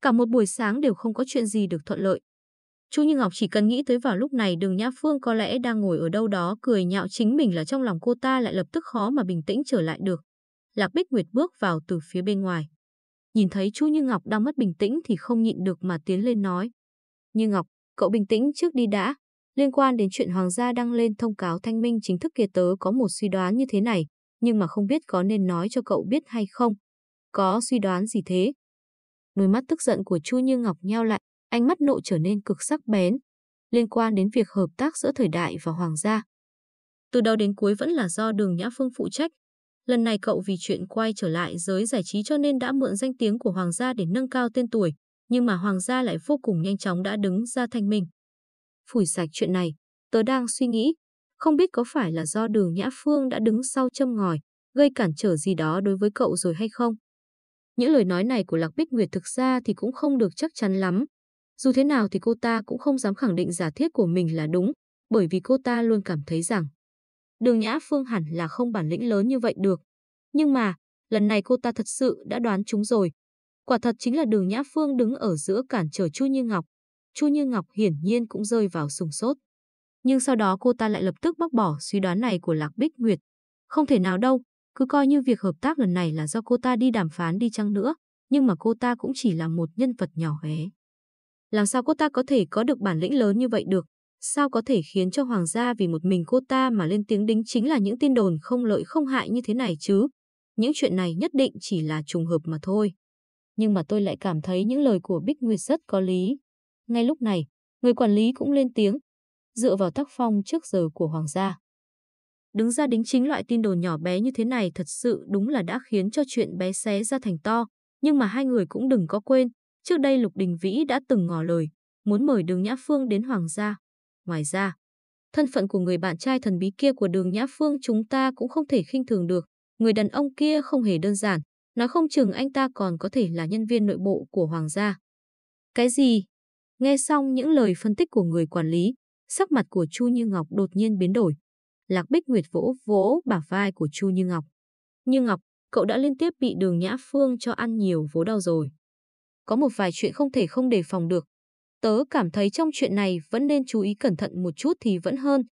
Cả một buổi sáng đều không có chuyện gì được thuận lợi. Chu Như Ngọc chỉ cần nghĩ tới vào lúc này đường Nhã Phương có lẽ đang ngồi ở đâu đó cười nhạo chính mình là trong lòng cô ta lại lập tức khó mà bình tĩnh trở lại được. Lạc Bích Nguyệt bước vào từ phía bên ngoài. Nhìn thấy Chu Như Ngọc đang mất bình tĩnh thì không nhịn được mà tiến lên nói. Như Ngọc, cậu bình tĩnh trước đi đã. Liên quan đến chuyện Hoàng gia đăng lên thông cáo thanh minh chính thức kia tớ có một suy đoán như thế này, nhưng mà không biết có nên nói cho cậu biết hay không. Có suy đoán gì thế? Đôi mắt tức giận của Chu Như Ngọc nheo lại, ánh mắt nộ trở nên cực sắc bén. Liên quan đến việc hợp tác giữa thời đại và Hoàng gia. Từ đầu đến cuối vẫn là do đường Nhã Phương phụ trách, Lần này cậu vì chuyện quay trở lại giới giải trí cho nên đã mượn danh tiếng của Hoàng gia để nâng cao tên tuổi, nhưng mà Hoàng gia lại vô cùng nhanh chóng đã đứng ra thanh minh. Phủi sạch chuyện này, tớ đang suy nghĩ, không biết có phải là do đường Nhã Phương đã đứng sau châm ngòi, gây cản trở gì đó đối với cậu rồi hay không? Những lời nói này của Lạc Bích Nguyệt thực ra thì cũng không được chắc chắn lắm. Dù thế nào thì cô ta cũng không dám khẳng định giả thiết của mình là đúng, bởi vì cô ta luôn cảm thấy rằng Đường Nhã Phương hẳn là không bản lĩnh lớn như vậy được. Nhưng mà, lần này cô ta thật sự đã đoán chúng rồi. Quả thật chính là đường Nhã Phương đứng ở giữa cản trở Chu Như Ngọc. Chu Như Ngọc hiển nhiên cũng rơi vào sùng sốt. Nhưng sau đó cô ta lại lập tức bác bỏ suy đoán này của Lạc Bích Nguyệt. Không thể nào đâu, cứ coi như việc hợp tác lần này là do cô ta đi đàm phán đi chăng nữa, nhưng mà cô ta cũng chỉ là một nhân vật nhỏ bé. Làm sao cô ta có thể có được bản lĩnh lớn như vậy được? Sao có thể khiến cho hoàng gia vì một mình cô ta mà lên tiếng đính chính là những tin đồn không lợi không hại như thế này chứ? Những chuyện này nhất định chỉ là trùng hợp mà thôi. Nhưng mà tôi lại cảm thấy những lời của Bích Nguyệt rất có lý. Ngay lúc này, người quản lý cũng lên tiếng. dựa vào tác phong trước giờ của hoàng gia. Đứng ra đính chính loại tin đồn nhỏ bé như thế này thật sự đúng là đã khiến cho chuyện bé xé ra thành to, nhưng mà hai người cũng đừng có quên, trước đây Lục Đình Vĩ đã từng ngỏ lời, muốn mời Đường Nhã Phương đến hoàng gia. Ngoài ra, thân phận của người bạn trai thần bí kia của Đường Nhã Phương chúng ta cũng không thể khinh thường được, người đàn ông kia không hề đơn giản, nói không chừng anh ta còn có thể là nhân viên nội bộ của hoàng gia. Cái gì? Nghe xong những lời phân tích của người quản lý, sắc mặt của Chu Như Ngọc đột nhiên biến đổi. Lạc Bích Nguyệt vỗ vỗ bả vai của Chu Như Ngọc. Như Ngọc, cậu đã liên tiếp bị đường Nhã Phương cho ăn nhiều vố đau rồi. Có một vài chuyện không thể không đề phòng được. Tớ cảm thấy trong chuyện này vẫn nên chú ý cẩn thận một chút thì vẫn hơn.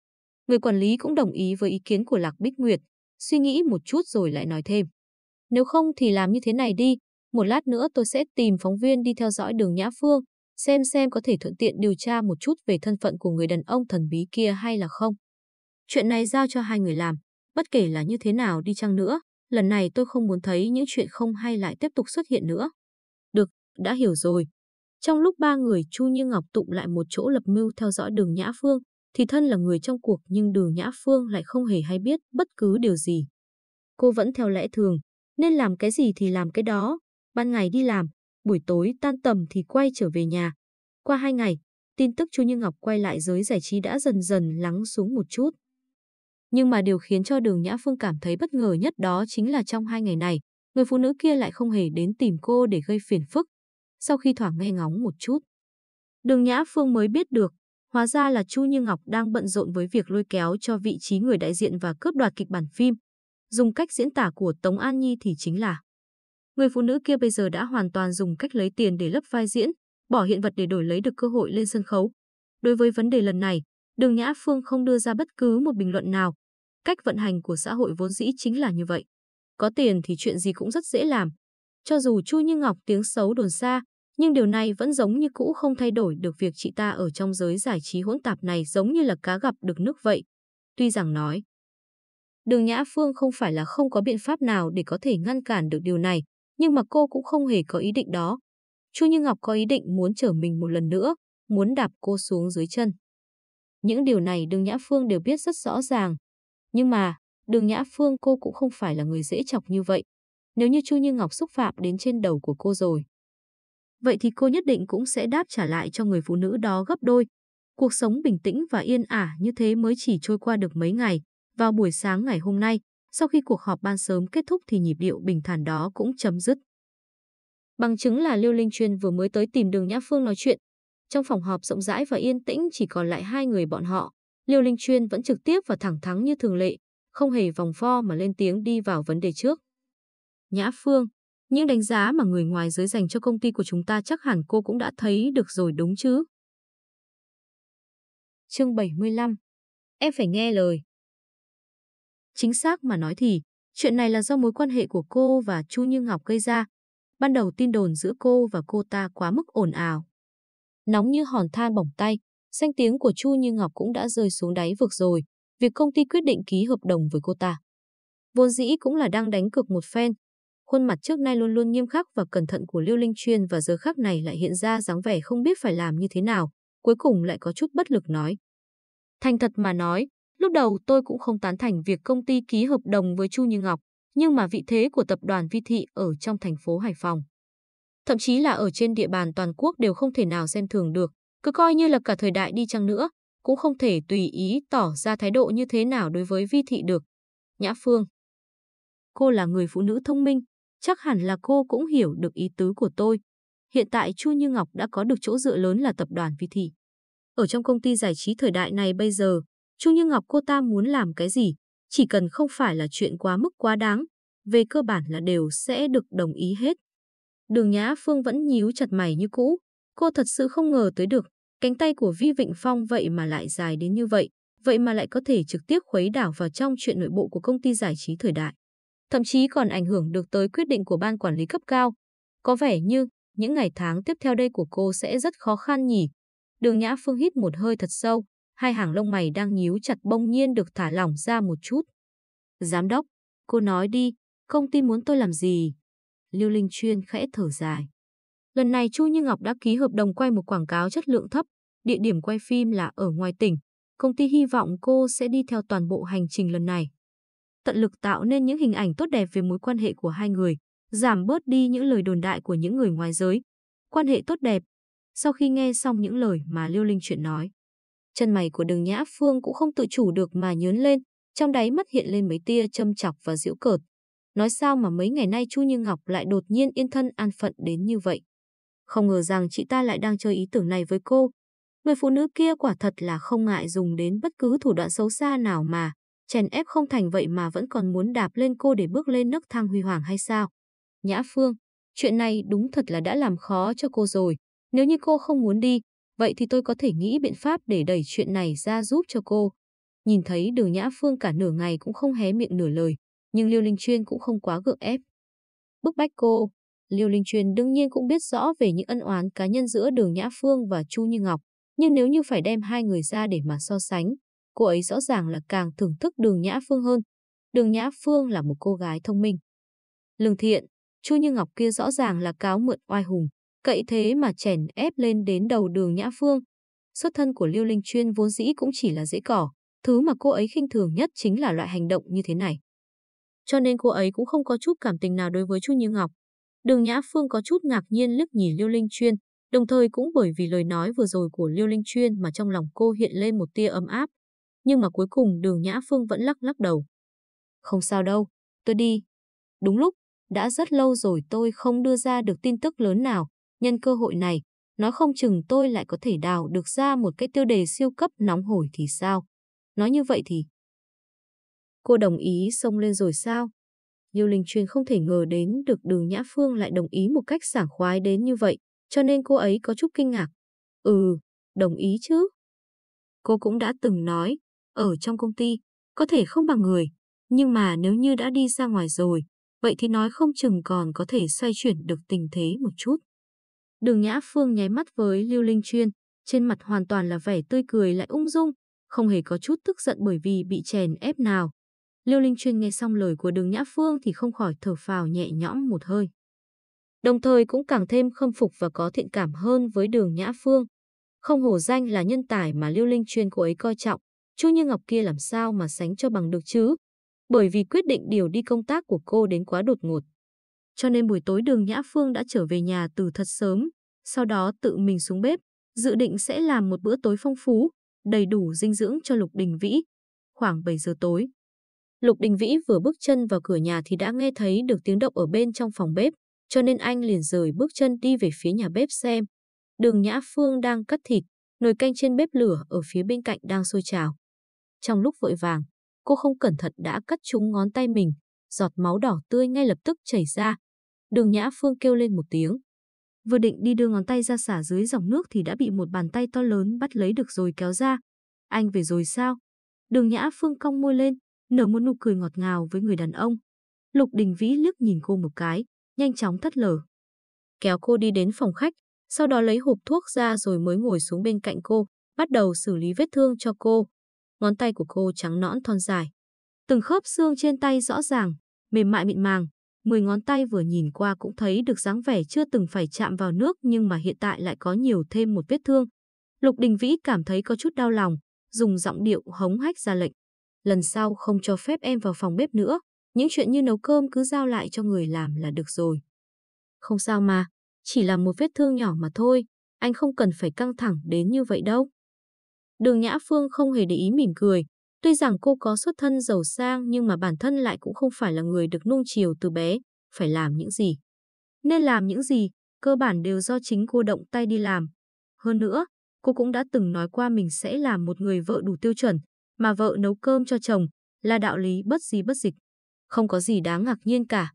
Người quản lý cũng đồng ý với ý kiến của Lạc Bích Nguyệt, suy nghĩ một chút rồi lại nói thêm. Nếu không thì làm như thế này đi, một lát nữa tôi sẽ tìm phóng viên đi theo dõi đường Nhã Phương, xem xem có thể thuận tiện điều tra một chút về thân phận của người đàn ông thần bí kia hay là không. Chuyện này giao cho hai người làm, bất kể là như thế nào đi chăng nữa, lần này tôi không muốn thấy những chuyện không hay lại tiếp tục xuất hiện nữa. Được, đã hiểu rồi. Trong lúc ba người Chu Như Ngọc tụng lại một chỗ lập mưu theo dõi đường Nhã Phương, thì thân là người trong cuộc nhưng đường Nhã Phương lại không hề hay biết bất cứ điều gì. Cô vẫn theo lẽ thường, nên làm cái gì thì làm cái đó, ban ngày đi làm, buổi tối tan tầm thì quay trở về nhà. Qua hai ngày, tin tức Chu Như Ngọc quay lại giới giải trí đã dần dần lắng xuống một chút. Nhưng mà điều khiến cho đường Nhã Phương cảm thấy bất ngờ nhất đó chính là trong hai ngày này, người phụ nữ kia lại không hề đến tìm cô để gây phiền phức. Sau khi thoảng nghe ngóng một chút, đường Nhã Phương mới biết được, hóa ra là Chu Như Ngọc đang bận rộn với việc lôi kéo cho vị trí người đại diện và cướp đoạt kịch bản phim. Dùng cách diễn tả của Tống An Nhi thì chính là Người phụ nữ kia bây giờ đã hoàn toàn dùng cách lấy tiền để lấp vai diễn, bỏ hiện vật để đổi lấy được cơ hội lên sân khấu. Đối với vấn đề lần này, Đường Nhã Phương không đưa ra bất cứ một bình luận nào. Cách vận hành của xã hội vốn dĩ chính là như vậy. Có tiền thì chuyện gì cũng rất dễ làm. Cho dù Chu Như Ngọc tiếng xấu đồn xa, nhưng điều này vẫn giống như cũ không thay đổi được việc chị ta ở trong giới giải trí hỗn tạp này giống như là cá gặp được nước vậy. Tuy rằng nói, Đường Nhã Phương không phải là không có biện pháp nào để có thể ngăn cản được điều này, nhưng mà cô cũng không hề có ý định đó. Chu Như Ngọc có ý định muốn trở mình một lần nữa, muốn đạp cô xuống dưới chân. Những điều này Đường Nhã Phương đều biết rất rõ ràng. Nhưng mà, Đường Nhã Phương cô cũng không phải là người dễ chọc như vậy. Nếu như Chu Như Ngọc xúc phạm đến trên đầu của cô rồi. Vậy thì cô nhất định cũng sẽ đáp trả lại cho người phụ nữ đó gấp đôi. Cuộc sống bình tĩnh và yên ả như thế mới chỉ trôi qua được mấy ngày. Vào buổi sáng ngày hôm nay, sau khi cuộc họp ban sớm kết thúc thì nhịp điệu bình thản đó cũng chấm dứt. Bằng chứng là Lưu Linh Chuyên vừa mới tới tìm đường Nhã Phương nói chuyện. Trong phòng họp rộng rãi và yên tĩnh chỉ còn lại hai người bọn họ. Lưu Linh Chuyên vẫn trực tiếp và thẳng thắn như thường lệ, không hề vòng vo mà lên tiếng đi vào vấn đề trước. Nhã Phương, những đánh giá mà người ngoài giới dành cho công ty của chúng ta chắc hẳn cô cũng đã thấy được rồi đúng chứ? Chương 75 Em phải nghe lời. Chính xác mà nói thì, chuyện này là do mối quan hệ của cô và Chu Như Ngọc gây ra. Ban đầu tin đồn giữa cô và cô ta quá mức ồn ào. Nóng như hòn than bỏng tay, danh tiếng của Chu Như Ngọc cũng đã rơi xuống đáy vực rồi, việc công ty quyết định ký hợp đồng với cô ta. Vốn dĩ cũng là đang đánh cược một phen. Khuôn mặt trước nay luôn luôn nghiêm khắc và cẩn thận của Liêu Linh Chuyên và giờ khắc này lại hiện ra dáng vẻ không biết phải làm như thế nào, cuối cùng lại có chút bất lực nói. Thành thật mà nói, Lúc đầu tôi cũng không tán thành việc công ty ký hợp đồng với Chu Như Ngọc, nhưng mà vị thế của tập đoàn Vi Thị ở trong thành phố Hải Phòng, thậm chí là ở trên địa bàn toàn quốc đều không thể nào xem thường được, cứ coi như là cả thời đại đi chăng nữa, cũng không thể tùy ý tỏ ra thái độ như thế nào đối với Vi Thị được. Nhã Phương Cô là người phụ nữ thông minh, chắc hẳn là cô cũng hiểu được ý tứ của tôi. Hiện tại Chu Như Ngọc đã có được chỗ dựa lớn là tập đoàn Vi Thị. Ở trong công ty giải trí thời đại này bây giờ, Chu Như Ngọc cô ta muốn làm cái gì, chỉ cần không phải là chuyện quá mức quá đáng, về cơ bản là đều sẽ được đồng ý hết. Đường Nhã Phương vẫn nhíu chặt mày như cũ, cô thật sự không ngờ tới được, cánh tay của Vi Vịnh Phong vậy mà lại dài đến như vậy, vậy mà lại có thể trực tiếp khuấy đảo vào trong chuyện nội bộ của công ty giải trí thời đại. Thậm chí còn ảnh hưởng được tới quyết định của ban quản lý cấp cao. Có vẻ như những ngày tháng tiếp theo đây của cô sẽ rất khó khăn nhỉ. Đường Nhã Phương hít một hơi thật sâu, hai hàng lông mày đang nhíu chặt bỗng nhiên được thả lỏng ra một chút. Giám đốc, cô nói đi, công ty muốn tôi làm gì? Lưu Linh Chuyên khẽ thở dài. Lần này Chu Như Ngọc đã ký hợp đồng quay một quảng cáo chất lượng thấp, địa điểm quay phim là ở ngoài tỉnh. công ty hy vọng cô sẽ đi theo toàn bộ hành trình lần này. Tận lực tạo nên những hình ảnh tốt đẹp về mối quan hệ của hai người, giảm bớt đi những lời đồn đại của những người ngoài giới. Quan hệ tốt đẹp. Sau khi nghe xong những lời mà Liêu Linh chuyện nói, chân mày của đường Nhã Phương cũng không tự chủ được mà nhớn lên, trong đáy mắt hiện lên mấy tia châm chọc và giễu cợt. Nói sao mà mấy ngày nay Chu Như Ngọc lại đột nhiên yên thân an phận đến như vậy. Không ngờ rằng chị ta lại đang chơi ý tưởng này với cô. Người phụ nữ kia quả thật là không ngại dùng đến bất cứ thủ đoạn xấu xa nào mà, chèn ép không thành vậy mà vẫn còn muốn đạp lên cô để bước lên nấc thang huy hoàng hay sao? Nhã Phương, chuyện này đúng thật là đã làm khó cho cô rồi. Nếu như cô không muốn đi, vậy thì tôi có thể nghĩ biện pháp để đẩy chuyện này ra giúp cho cô. Nhìn thấy đường Nhã Phương cả nửa ngày cũng không hé miệng nửa lời, nhưng Liêu Linh Chuyên cũng không quá gượng ép. Bức bách cô, Liêu Linh Chuyên đương nhiên cũng biết rõ về những ân oán cá nhân giữa đường Nhã Phương và Chu Như Ngọc, nhưng nếu như phải đem hai người ra để mà so sánh, cô ấy rõ ràng là càng thưởng thức đường Nhã Phương hơn. Đường Nhã Phương là một cô gái thông minh. Lương thiện, Chu Như Ngọc kia rõ ràng là cáo mượn oai hùng, cậy thế mà chèn ép lên đến đầu đường Nhã Phương. Xuất thân của Liêu Linh Chuyên vốn dĩ cũng chỉ là dễ cỏ, thứ mà cô ấy khinh thường nhất chính là loại hành động như thế này. Cho nên cô ấy cũng không có chút cảm tình nào đối với Chu Như Ngọc. Đường Nhã Phương có chút ngạc nhiên liếc nhìn Liêu Linh Chuyên, đồng thời cũng bởi vì lời nói vừa rồi của Liêu Linh Chuyên mà trong lòng cô hiện lên một tia ấm áp. Nhưng mà cuối cùng đường Nhã Phương vẫn lắc lắc đầu. Không sao đâu, tôi đi. Đúng lúc, đã rất lâu rồi tôi không đưa ra được tin tức lớn nào, nhân cơ hội này, nói không chừng tôi lại có thể đào được ra một cái tiêu đề siêu cấp nóng hổi thì sao. Nói như vậy thì... Cô đồng ý xông lên rồi sao? yêu Linh truyền không thể ngờ đến được đường Nhã Phương lại đồng ý một cách sảng khoái đến như vậy, cho nên cô ấy có chút kinh ngạc. Ừ, đồng ý chứ. Cô cũng đã từng nói, ở trong công ty, có thể không bằng người, nhưng mà nếu như đã đi ra ngoài rồi, vậy thì nói không chừng còn có thể xoay chuyển được tình thế một chút. Đường Nhã Phương nháy mắt với Lưu Linh Chuyên, trên mặt hoàn toàn là vẻ tươi cười lại ung dung, không hề có chút tức giận bởi vì bị chèn ép nào. Lưu Linh Chuyên nghe xong lời của đường Nhã Phương thì không khỏi thở phào nhẹ nhõm một hơi. Đồng thời cũng càng thêm khâm phục và có thiện cảm hơn với đường Nhã Phương. Không hổ danh là nhân tài mà Lưu Linh Chuyên cô ấy coi trọng, Chu Như Ngọc kia làm sao mà sánh cho bằng được chứ? Bởi vì quyết định điều đi công tác của cô đến quá đột ngột. Cho nên buổi tối đường Nhã Phương đã trở về nhà từ thật sớm, sau đó tự mình xuống bếp, dự định sẽ làm một bữa tối phong phú, đầy đủ dinh dưỡng cho Lục Đình Vĩ. Khoảng 7 giờ tối, Lục Đình Vĩ vừa bước chân vào cửa nhà thì đã nghe thấy được tiếng động ở bên trong phòng bếp, cho nên anh liền rời bước chân đi về phía nhà bếp xem. Đường Nhã Phương đang cắt thịt, nồi canh trên bếp lửa ở phía bên cạnh đang sôi trào. Trong lúc vội vàng, cô không cẩn thận đã cắt trúng ngón tay mình, giọt máu đỏ tươi ngay lập tức chảy ra. Đường Nhã Phương kêu lên một tiếng. Vừa định đi đưa ngón tay ra xả dưới dòng nước thì đã bị một bàn tay to lớn bắt lấy được rồi kéo ra. Anh về rồi sao? Đường Nhã Phương cong môi lên, nở một nụ cười ngọt ngào với người đàn ông. Lục Đình Vĩ liếc nhìn cô một cái, nhanh chóng thất lở, Kéo cô đi đến phòng khách, sau đó lấy hộp thuốc ra rồi mới ngồi xuống bên cạnh cô, bắt đầu xử lý vết thương cho cô. Ngón tay của cô trắng nõn thon dài. Từng khớp xương trên tay rõ ràng, mềm mại mịn màng. Mười ngón tay vừa nhìn qua cũng thấy được dáng vẻ chưa từng phải chạm vào nước nhưng mà hiện tại lại có nhiều thêm một vết thương. Lục Đình Vĩ cảm thấy có chút đau lòng, dùng giọng điệu hống hách ra lệnh lần sau không cho phép em vào phòng bếp nữa, những chuyện như nấu cơm cứ giao lại cho người làm là được rồi. Không sao mà, chỉ là một vết thương nhỏ mà thôi, anh không cần phải căng thẳng đến như vậy đâu. Đường Nhã Phương không hề để ý mỉm cười, tuy rằng cô có xuất thân giàu sang nhưng mà bản thân lại cũng không phải là người được nuông chiều từ bé, phải làm những gì. Nên làm những gì, cơ bản đều do chính cô động tay đi làm. Hơn nữa, cô cũng đã từng nói qua mình sẽ làm một người vợ đủ tiêu chuẩn, mà vợ nấu cơm cho chồng là đạo lý bất gì bất dịch. Không có gì đáng ngạc nhiên cả.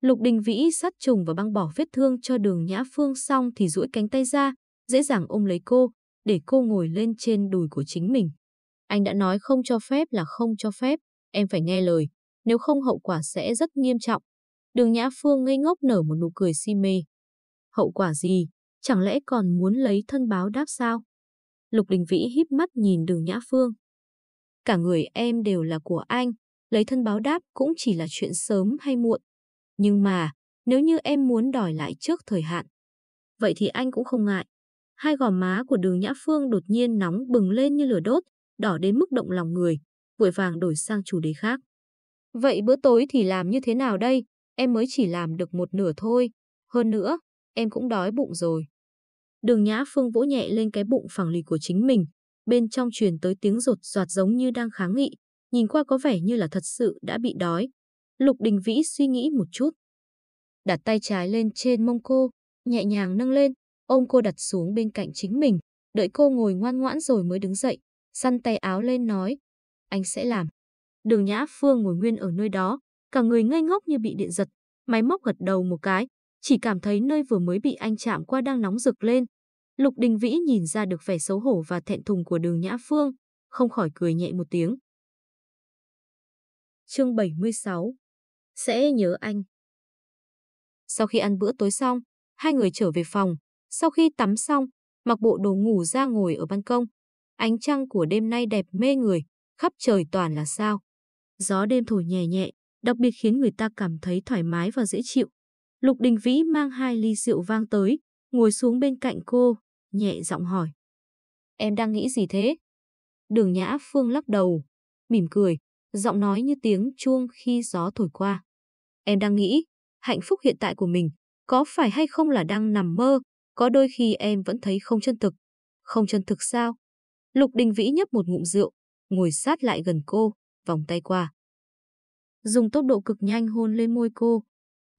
Lục Đình Vĩ sát trùng và băng bỏ vết thương cho đường Nhã Phương xong thì duỗi cánh tay ra, dễ dàng ôm lấy cô, để cô ngồi lên trên đùi của chính mình. Anh đã nói không cho phép là không cho phép, em phải nghe lời, nếu không hậu quả sẽ rất nghiêm trọng. Đường Nhã Phương ngây ngốc nở một nụ cười si mê. Hậu quả gì? Chẳng lẽ còn muốn lấy thân báo đáp sao? Lục Đình Vĩ híp mắt nhìn đường Nhã Phương cả người em đều là của anh, lấy thân báo đáp cũng chỉ là chuyện sớm hay muộn. Nhưng mà, nếu như em muốn đòi lại trước thời hạn, vậy thì anh cũng không ngại. Hai gò má của đường Nhã Phương đột nhiên nóng bừng lên như lửa đốt, đỏ đến mức động lòng người, vội vàng đổi sang chủ đề khác. Vậy bữa tối thì làm như thế nào đây? Em mới chỉ làm được một nửa thôi. Hơn nữa, em cũng đói bụng rồi. Đường Nhã Phương vỗ nhẹ lên cái bụng phẳng lì của chính mình, bên trong truyền tới tiếng rột soạt giống như đang kháng nghị, nhìn qua có vẻ như là thật sự đã bị đói. Lục Đình Vĩ suy nghĩ một chút. Đặt tay trái lên trên mông cô, nhẹ nhàng nâng lên, ôm cô đặt xuống bên cạnh chính mình, đợi cô ngồi ngoan ngoãn rồi mới đứng dậy, săn tay áo lên nói, anh sẽ làm. Đường Nhã Phương ngồi nguyên ở nơi đó, cả người ngây ngốc như bị điện giật, máy móc gật đầu một cái, chỉ cảm thấy nơi vừa mới bị anh chạm qua đang nóng rực lên. Lục Đình Vĩ nhìn ra được vẻ xấu hổ và thẹn thùng của đường Nhã Phương, không khỏi cười nhẹ một tiếng. Chương 76 Sẽ nhớ anh Sau khi ăn bữa tối xong, hai người trở về phòng. Sau khi tắm xong, mặc bộ đồ ngủ ra ngồi ở ban công. Ánh trăng của đêm nay đẹp mê người, khắp trời toàn là sao. Gió đêm thổi nhẹ nhẹ, đặc biệt khiến người ta cảm thấy thoải mái và dễ chịu. Lục Đình Vĩ mang hai ly rượu vang tới, ngồi xuống bên cạnh cô, nhẹ giọng hỏi. Em đang nghĩ gì thế? Đường Nhã Phương lắc đầu, mỉm cười, giọng nói như tiếng chuông khi gió thổi qua. Em đang nghĩ, hạnh phúc hiện tại của mình, có phải hay không là đang nằm mơ, có đôi khi em vẫn thấy không chân thực. Không chân thực sao? Lục Đình Vĩ nhấp một ngụm rượu, ngồi sát lại gần cô, vòng tay qua. Dùng tốc độ cực nhanh hôn lên môi cô.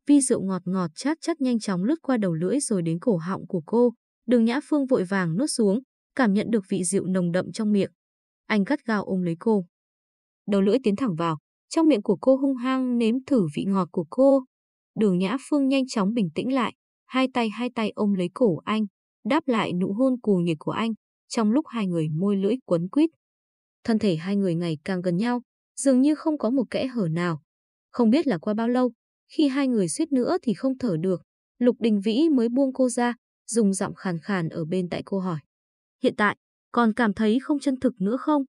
Vi rượu ngọt ngọt chát chát nhanh chóng lướt qua đầu lưỡi rồi đến cổ họng của cô. Đường Nhã Phương vội vàng nuốt xuống, cảm nhận được vị rượu nồng đậm trong miệng. Anh gắt gao ôm lấy cô. Đầu lưỡi tiến thẳng vào, trong miệng của cô hung hăng nếm thử vị ngọt của cô. Đường Nhã Phương nhanh chóng bình tĩnh lại, hai tay hai tay ôm lấy cổ anh, đáp lại nụ hôn cù nhiệt của anh, trong lúc hai người môi lưỡi quấn quýt. Thân thể hai người ngày càng gần nhau, dường như không có một kẽ hở nào. Không biết là qua bao lâu, khi hai người suýt nữa thì không thở được, Lục Đình Vĩ mới buông cô ra, dùng giọng khàn khàn ở bên tại cô hỏi. Hiện tại, còn cảm thấy không chân thực nữa không?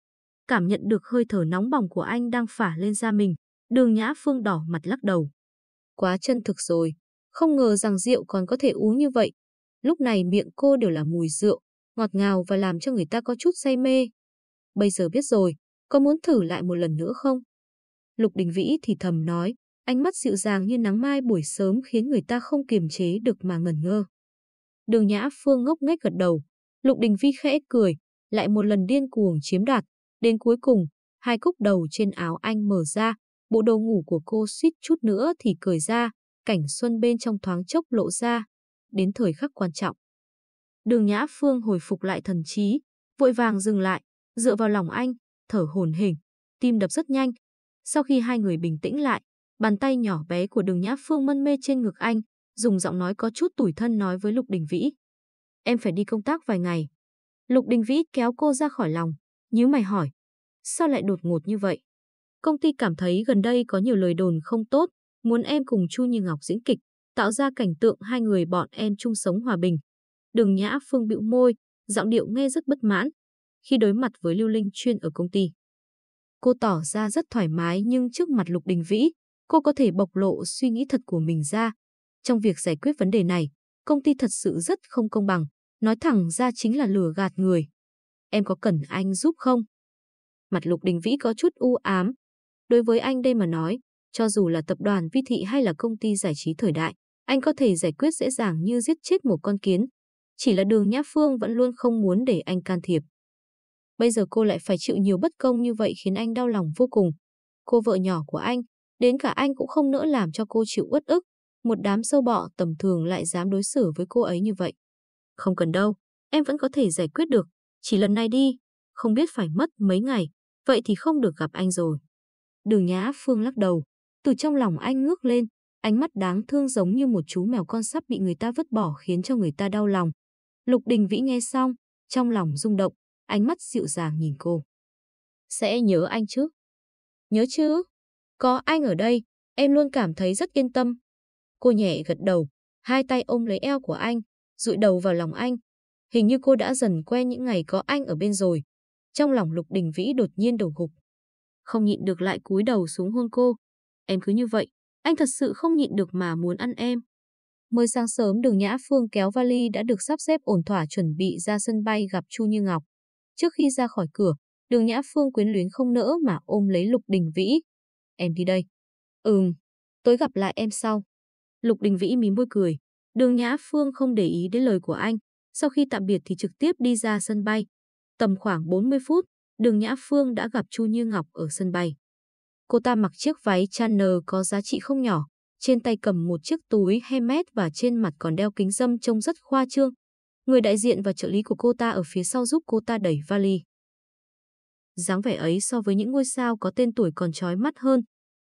Cảm nhận được hơi thở nóng bỏng của anh đang phả lên da mình, đường Nhã Phương đỏ mặt lắc đầu. Quá chân thực rồi, không ngờ rằng rượu còn có thể uống như vậy. Lúc này miệng cô đều là mùi rượu, ngọt ngào và làm cho người ta có chút say mê. Bây giờ biết rồi, có muốn thử lại một lần nữa không? Lục Đình Vĩ thì thầm nói, ánh mắt dịu dàng như nắng mai buổi sớm khiến người ta không kiềm chế được mà ngẩn ngơ. Đường Nhã Phương ngốc nghếch gật đầu, Lục Đình Vi khẽ cười, lại một lần điên cuồng chiếm đoạt. Đến cuối cùng, hai cúc đầu trên áo anh mở ra, bộ đồ ngủ của cô suýt chút nữa thì cười ra, cảnh xuân bên trong thoáng chốc lộ ra. Đến thời khắc quan trọng. Đường Nhã Phương hồi phục lại thần trí, vội vàng dừng lại, dựa vào lòng anh, thở hổn hển, tim đập rất nhanh. Sau khi hai người bình tĩnh lại, bàn tay nhỏ bé của Đường Nhã Phương mân mê trên ngực anh, dùng giọng nói có chút tủi thân nói với Lục Đình Vĩ. Em phải đi công tác vài ngày. Lục Đình Vĩ kéo cô ra khỏi lòng, nhíu mày hỏi. Sao lại đột ngột như vậy? Công ty cảm thấy gần đây có nhiều lời đồn không tốt, muốn em cùng Chu Như Ngọc diễn kịch, tạo ra cảnh tượng hai người bọn em chung sống hòa bình. Đường Nhã Phương bĩu môi, giọng điệu nghe rất bất mãn khi đối mặt với Lưu Linh Chuyên ở công ty. Cô tỏ ra rất thoải mái nhưng trước mặt Lục Đình Vĩ, cô có thể bộc lộ suy nghĩ thật của mình ra. Trong việc giải quyết vấn đề này, công ty thật sự rất không công bằng, nói thẳng ra chính là lừa gạt người. Em có cần anh giúp không? Mặt Lục Đình Vĩ có chút u ám. Đối với anh đây mà nói, cho dù là tập đoàn vi thị hay là công ty giải trí thời đại, anh có thể giải quyết dễ dàng như giết chết một con kiến. Chỉ là đường Nhã Phương vẫn luôn không muốn để anh can thiệp. Bây giờ cô lại phải chịu nhiều bất công như vậy khiến anh đau lòng vô cùng. Cô vợ nhỏ của anh, đến cả anh cũng không nỡ làm cho cô chịu uất ức. Một đám sâu bọ tầm thường lại dám đối xử với cô ấy như vậy. Không cần đâu, em vẫn có thể giải quyết được. Chỉ lần này đi, không biết phải mất mấy ngày, vậy thì không được gặp anh rồi. Đường Nhã Phương lắc đầu, từ trong lòng anh ngước lên, ánh mắt đáng thương giống như một chú mèo con sắp bị người ta vứt bỏ khiến cho người ta đau lòng. Lục Đình Vĩ nghe xong, trong lòng rung động, ánh mắt dịu dàng nhìn cô. Sẽ nhớ anh chứ? Nhớ chứ? Có anh ở đây, em luôn cảm thấy rất yên tâm. Cô nhẹ gật đầu, hai tay ôm lấy eo của anh, dụi đầu vào lòng anh. Hình như cô đã dần quen những ngày có anh ở bên rồi. Trong lòng Lục Đình Vĩ đột nhiên đầu gục. Không nhịn được lại cúi đầu xuống hôn cô. Em cứ như vậy, anh thật sự không nhịn được mà muốn ăn em. Mới sáng sớm đường Nhã Phương kéo vali đã được sắp xếp ổn thỏa chuẩn bị ra sân bay gặp Chu Như Ngọc. Trước khi ra khỏi cửa, Đường Nhã Phương quyến luyến không nỡ mà ôm lấy Lục Đình Vĩ. Em đi đây. Ừm, tối gặp lại em sau. Lục Đình Vĩ mím môi cười. Đường Nhã Phương không để ý đến lời của anh. Sau khi tạm biệt thì trực tiếp đi ra sân bay. Tầm khoảng 40 phút, đường Nhã Phương đã gặp Chu Như Ngọc ở sân bay. Cô ta mặc chiếc váy Chanel có giá trị không nhỏ, trên tay cầm một chiếc túi Hermes và trên mặt còn đeo kính dâm trông rất khoa trương. Người đại diện và trợ lý của cô ta ở phía sau giúp cô ta đẩy vali. dáng vẻ ấy so với những ngôi sao có tên tuổi còn trói mắt hơn.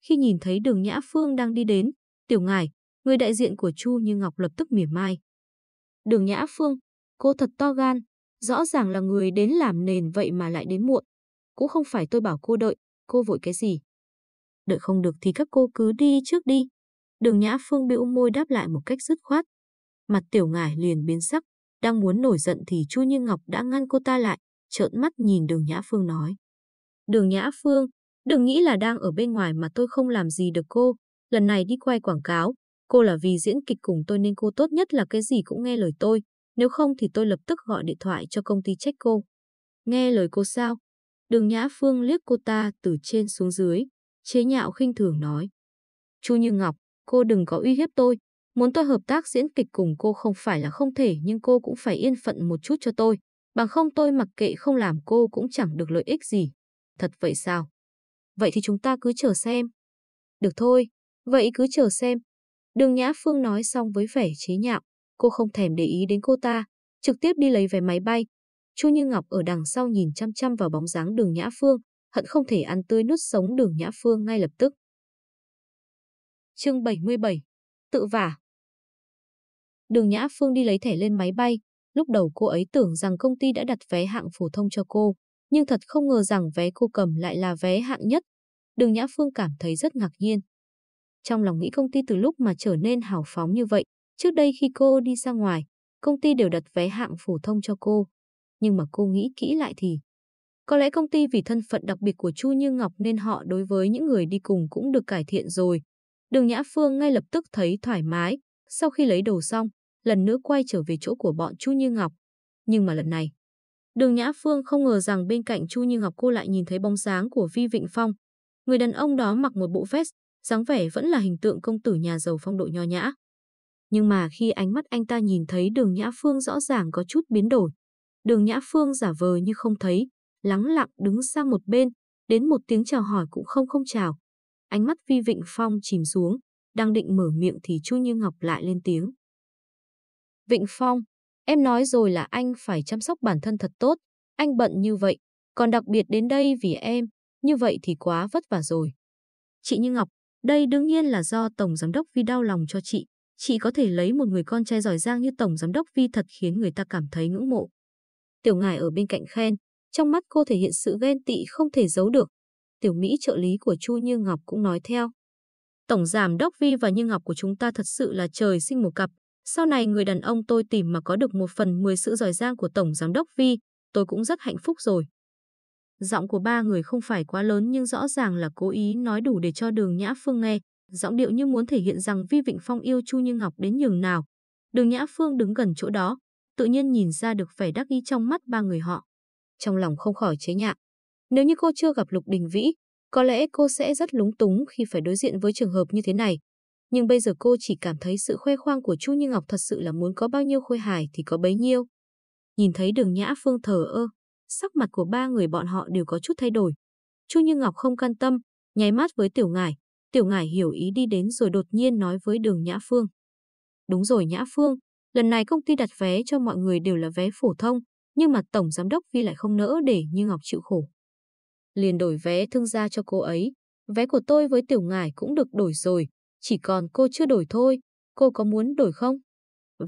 Khi nhìn thấy đường Nhã Phương đang đi đến, tiểu ngài, người đại diện của Chu Như Ngọc lập tức mỉa mai. Đường Nhã Phương, cô thật to gan, rõ ràng là người đến làm nền vậy mà lại đến muộn. Cũng không phải tôi bảo cô đợi, cô vội cái gì. Đợi không được thì các cô cứ đi trước đi. Đường Nhã Phương bĩu môi đáp lại một cách dứt khoát. Mặt tiểu ngải liền biến sắc, đang muốn nổi giận thì Chu Như Ngọc đã ngăn cô ta lại, trợn mắt nhìn đường Nhã Phương nói. Đường Nhã Phương, đừng nghĩ là đang ở bên ngoài mà tôi không làm gì được cô. Lần này đi quay quảng cáo, cô là vì diễn kịch cùng tôi nên cô tốt nhất là cái gì cũng nghe lời tôi. Nếu không thì tôi lập tức gọi điện thoại cho công ty trách cô. Nghe lời cô sao? Đường Nhã Phương liếc cô ta từ trên xuống dưới, chế nhạo khinh thường nói. Chu Như Ngọc, cô đừng có uy hiếp tôi. Muốn tôi hợp tác diễn kịch cùng cô không phải là không thể nhưng cô cũng phải yên phận một chút cho tôi. Bằng không tôi mặc kệ không làm cô cũng chẳng được lợi ích gì. Thật vậy sao? Vậy thì chúng ta cứ chờ xem. Được thôi, vậy cứ chờ xem. Đường Nhã Phương nói xong với vẻ chế nhạo. Cô không thèm để ý đến cô ta, trực tiếp đi lấy vé máy bay. Chu Như Ngọc ở đằng sau nhìn chăm chăm vào bóng dáng đường Nhã Phương, hận không thể ăn tươi nuốt sống đường Nhã Phương ngay lập tức. Chương 77 Tự vả Đường Nhã Phương đi lấy thẻ lên máy bay, lúc đầu cô ấy tưởng rằng công ty đã đặt vé hạng phổ thông cho cô, nhưng thật không ngờ rằng vé cô cầm lại là vé hạng nhất. Đường Nhã Phương cảm thấy rất ngạc nhiên. Trong lòng nghĩ công ty từ lúc mà trở nên hào phóng như vậy, trước đây khi cô đi ra ngoài, công ty đều đặt vé hạng phổ thông cho cô. Nhưng mà cô nghĩ kỹ lại thì có lẽ công ty vì thân phận đặc biệt của Chu Như Ngọc nên họ đối với những người đi cùng cũng được cải thiện rồi. Đường Nhã Phương ngay lập tức thấy thoải mái, sau khi lấy đồ xong, lần nữa quay trở về chỗ của bọn Chu Như Ngọc. Nhưng mà lần này, Đường Nhã Phương không ngờ rằng bên cạnh Chu Như Ngọc cô lại nhìn thấy bóng dáng của Vi Vịnh Phong. Người đàn ông đó mặc một bộ vest, dáng vẻ vẫn là hình tượng công tử nhà giàu phong độ nho nhã. Nhưng mà khi ánh mắt anh ta nhìn thấy đường Nhã Phương rõ ràng có chút biến đổi. Đường Nhã Phương giả vờ như không thấy, lắng lặng đứng sang một bên, đến một tiếng chào hỏi cũng không không chào. Ánh mắt Vi Vịnh Phong chìm xuống, đang định mở miệng thì Chu Như Ngọc lại lên tiếng. Vịnh Phong, em nói rồi là anh phải chăm sóc bản thân thật tốt, anh bận như vậy, còn đặc biệt đến đây vì em, như vậy thì quá vất vả rồi. Chị Như Ngọc, đây đương nhiên là do Tổng Giám đốc Vi đau lòng cho chị. Chị có thể lấy một người con trai giỏi giang như Tổng Giám đốc Vi thật khiến người ta cảm thấy ngưỡng mộ. Tiểu ngài ở bên cạnh khen, trong mắt cô thể hiện sự ghen tị không thể giấu được. Tiểu Mỹ trợ lý của Chu Như Ngọc cũng nói theo. Tổng Giám đốc Vi và Như Ngọc của chúng ta thật sự là trời sinh một cặp. Sau này người đàn ông tôi tìm mà có được một phần mười sự giỏi giang của Tổng Giám đốc Vi, tôi cũng rất hạnh phúc rồi. Giọng của ba người không phải quá lớn nhưng rõ ràng là cố ý nói đủ để cho đường Nhã Phương nghe. Giọng điệu như muốn thể hiện rằng Vi Vịnh Phong yêu Chu Như Ngọc đến nhường nào. Đường Nhã Phương đứng gần chỗ đó, tự nhiên nhìn ra được vẻ đắc ý trong mắt ba người họ. Trong lòng không khỏi chế nhạo. Nếu như cô chưa gặp Lục Đình Vĩ, có lẽ cô sẽ rất lúng túng khi phải đối diện với trường hợp như thế này. Nhưng bây giờ cô chỉ cảm thấy sự khoe khoang của Chu Như Ngọc thật sự là muốn có bao nhiêu khôi hài thì có bấy nhiêu. Nhìn thấy đường Nhã Phương thở ơ, sắc mặt của ba người bọn họ đều có chút thay đổi. Chu Như Ngọc không can tâm, nháy mắt với Tiểu Ngải. Tiểu Ngải hiểu ý đi đến rồi đột nhiên nói với đường Nhã Phương. Đúng rồi Nhã Phương, lần này công ty đặt vé cho mọi người đều là vé phổ thông, nhưng mà Tổng Giám đốc Vi lại không nỡ để Như Ngọc chịu khổ. Liền đổi vé thương gia cho cô ấy. Vé của tôi với Tiểu Ngải cũng được đổi rồi, chỉ còn cô chưa đổi thôi. Cô có muốn đổi không?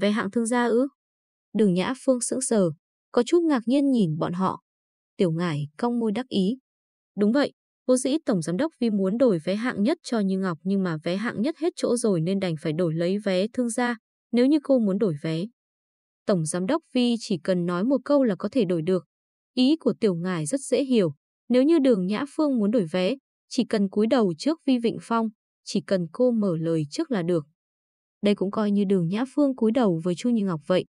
Vé hạng thương gia ư? Đường Nhã Phương sững sờ, có chút ngạc nhiên nhìn bọn họ. Tiểu Ngải cong môi đắc ý. Đúng vậy, vô dĩ Tổng Giám đốc Vi muốn đổi vé hạng nhất cho Như Ngọc nhưng mà vé hạng nhất hết chỗ rồi nên đành phải đổi lấy vé thương gia, nếu như cô muốn đổi vé. Tổng Giám đốc Vi chỉ cần nói một câu là có thể đổi được. Ý của Tiểu Ngải rất dễ hiểu. Nếu như đường Nhã Phương muốn đổi vé, chỉ cần cúi đầu trước Vi Vịnh Phong, chỉ cần cô mở lời trước là được. Đây cũng coi như đường Nhã Phương cúi đầu với Chu Như Ngọc vậy.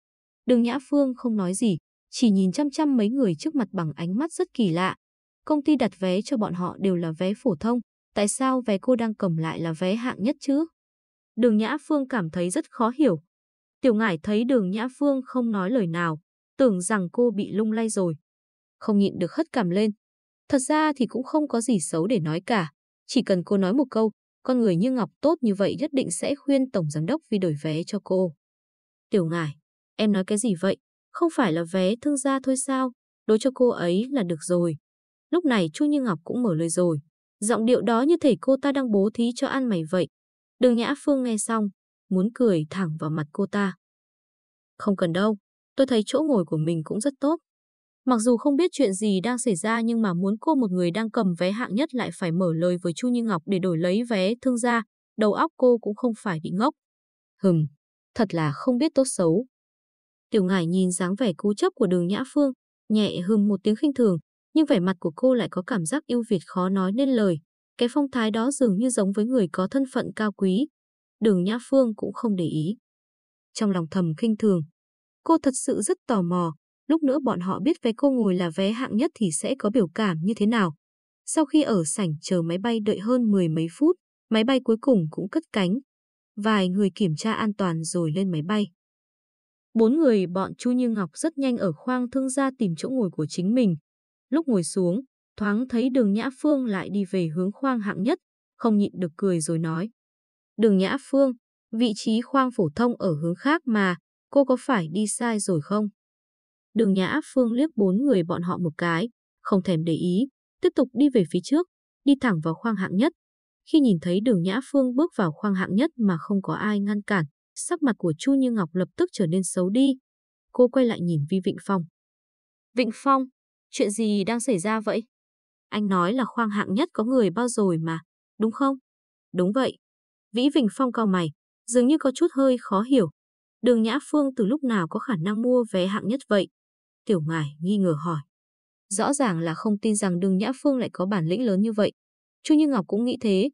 Đường Nhã Phương không nói gì, chỉ nhìn chăm chăm mấy người trước mặt bằng ánh mắt rất kỳ lạ. Công ty đặt vé cho bọn họ đều là vé phổ thông, tại sao vé cô đang cầm lại là vé hạng nhất chứ? Đường Nhã Phương cảm thấy rất khó hiểu. Tiểu Ngải thấy Đường Nhã Phương không nói lời nào, tưởng rằng cô bị lung lay rồi. Không nhịn được hất cảm lên. Thật ra thì cũng không có gì xấu để nói cả. Chỉ cần cô nói một câu, con người như Ngọc tốt như vậy nhất định sẽ khuyên Tổng Giám đốc vì đổi vé cho cô. Tiểu ngài em nói cái gì vậy? Không phải là vé thương gia thôi sao? Đối cho cô ấy là được rồi. Lúc này Chu Như Ngọc cũng mở lời rồi. Giọng điệu đó như thể cô ta đang bố thí cho ăn mày vậy. Đường Nhã Phương nghe xong, muốn cười thẳng vào mặt cô ta. Không cần đâu, tôi thấy chỗ ngồi của mình cũng rất tốt. Mặc dù không biết chuyện gì đang xảy ra nhưng mà muốn cô một người đang cầm vé hạng nhất lại phải mở lời với Chu Như Ngọc để đổi lấy vé thương gia, đầu óc cô cũng không phải bị ngốc. Hừm, thật là không biết tốt xấu. Tiểu ngải nhìn dáng vẻ cố chấp của đường Nhã Phương, nhẹ hừm một tiếng khinh thường, nhưng vẻ mặt của cô lại có cảm giác yêu Việt khó nói nên lời. Cái phong thái đó dường như giống với người có thân phận cao quý. Đường Nhã Phương cũng không để ý. Trong lòng thầm khinh thường, cô thật sự rất tò mò, lúc nữa bọn họ biết vé cô ngồi là vé hạng nhất thì sẽ có biểu cảm như thế nào. Sau khi ở sảnh chờ máy bay đợi hơn mười mấy phút, máy bay cuối cùng cũng cất cánh. Vài người kiểm tra an toàn rồi lên máy bay. Bốn người bọn Chu Như Ngọc rất nhanh ở khoang thương gia tìm chỗ ngồi của chính mình. Lúc ngồi xuống, thoáng thấy đường Nhã Phương lại đi về hướng khoang hạng nhất, không nhịn được cười rồi nói. Đường Nhã Phương, vị trí khoang phổ thông ở hướng khác mà, cô có phải đi sai rồi không? Đường Nhã Phương liếc bốn người bọn họ một cái, không thèm để ý, tiếp tục đi về phía trước, đi thẳng vào khoang hạng nhất. Khi nhìn thấy đường Nhã Phương bước vào khoang hạng nhất mà không có ai ngăn cản, sắc mặt của Chu Như Ngọc lập tức trở nên xấu đi. Cô quay lại nhìn Vi Vịnh Phong. Vịnh Phong, chuyện gì đang xảy ra vậy? Anh nói là khoang hạng nhất có người bao rồi mà, đúng không? Đúng vậy. Vĩ Vịnh Phong cao mày, dường như có chút hơi khó hiểu. Đường Nhã Phương từ lúc nào có khả năng mua vé hạng nhất vậy? Tiểu Ngải nghi ngờ hỏi. Rõ ràng là không tin rằng đường Nhã Phương lại có bản lĩnh lớn như vậy. Chu Như Ngọc cũng nghĩ thế.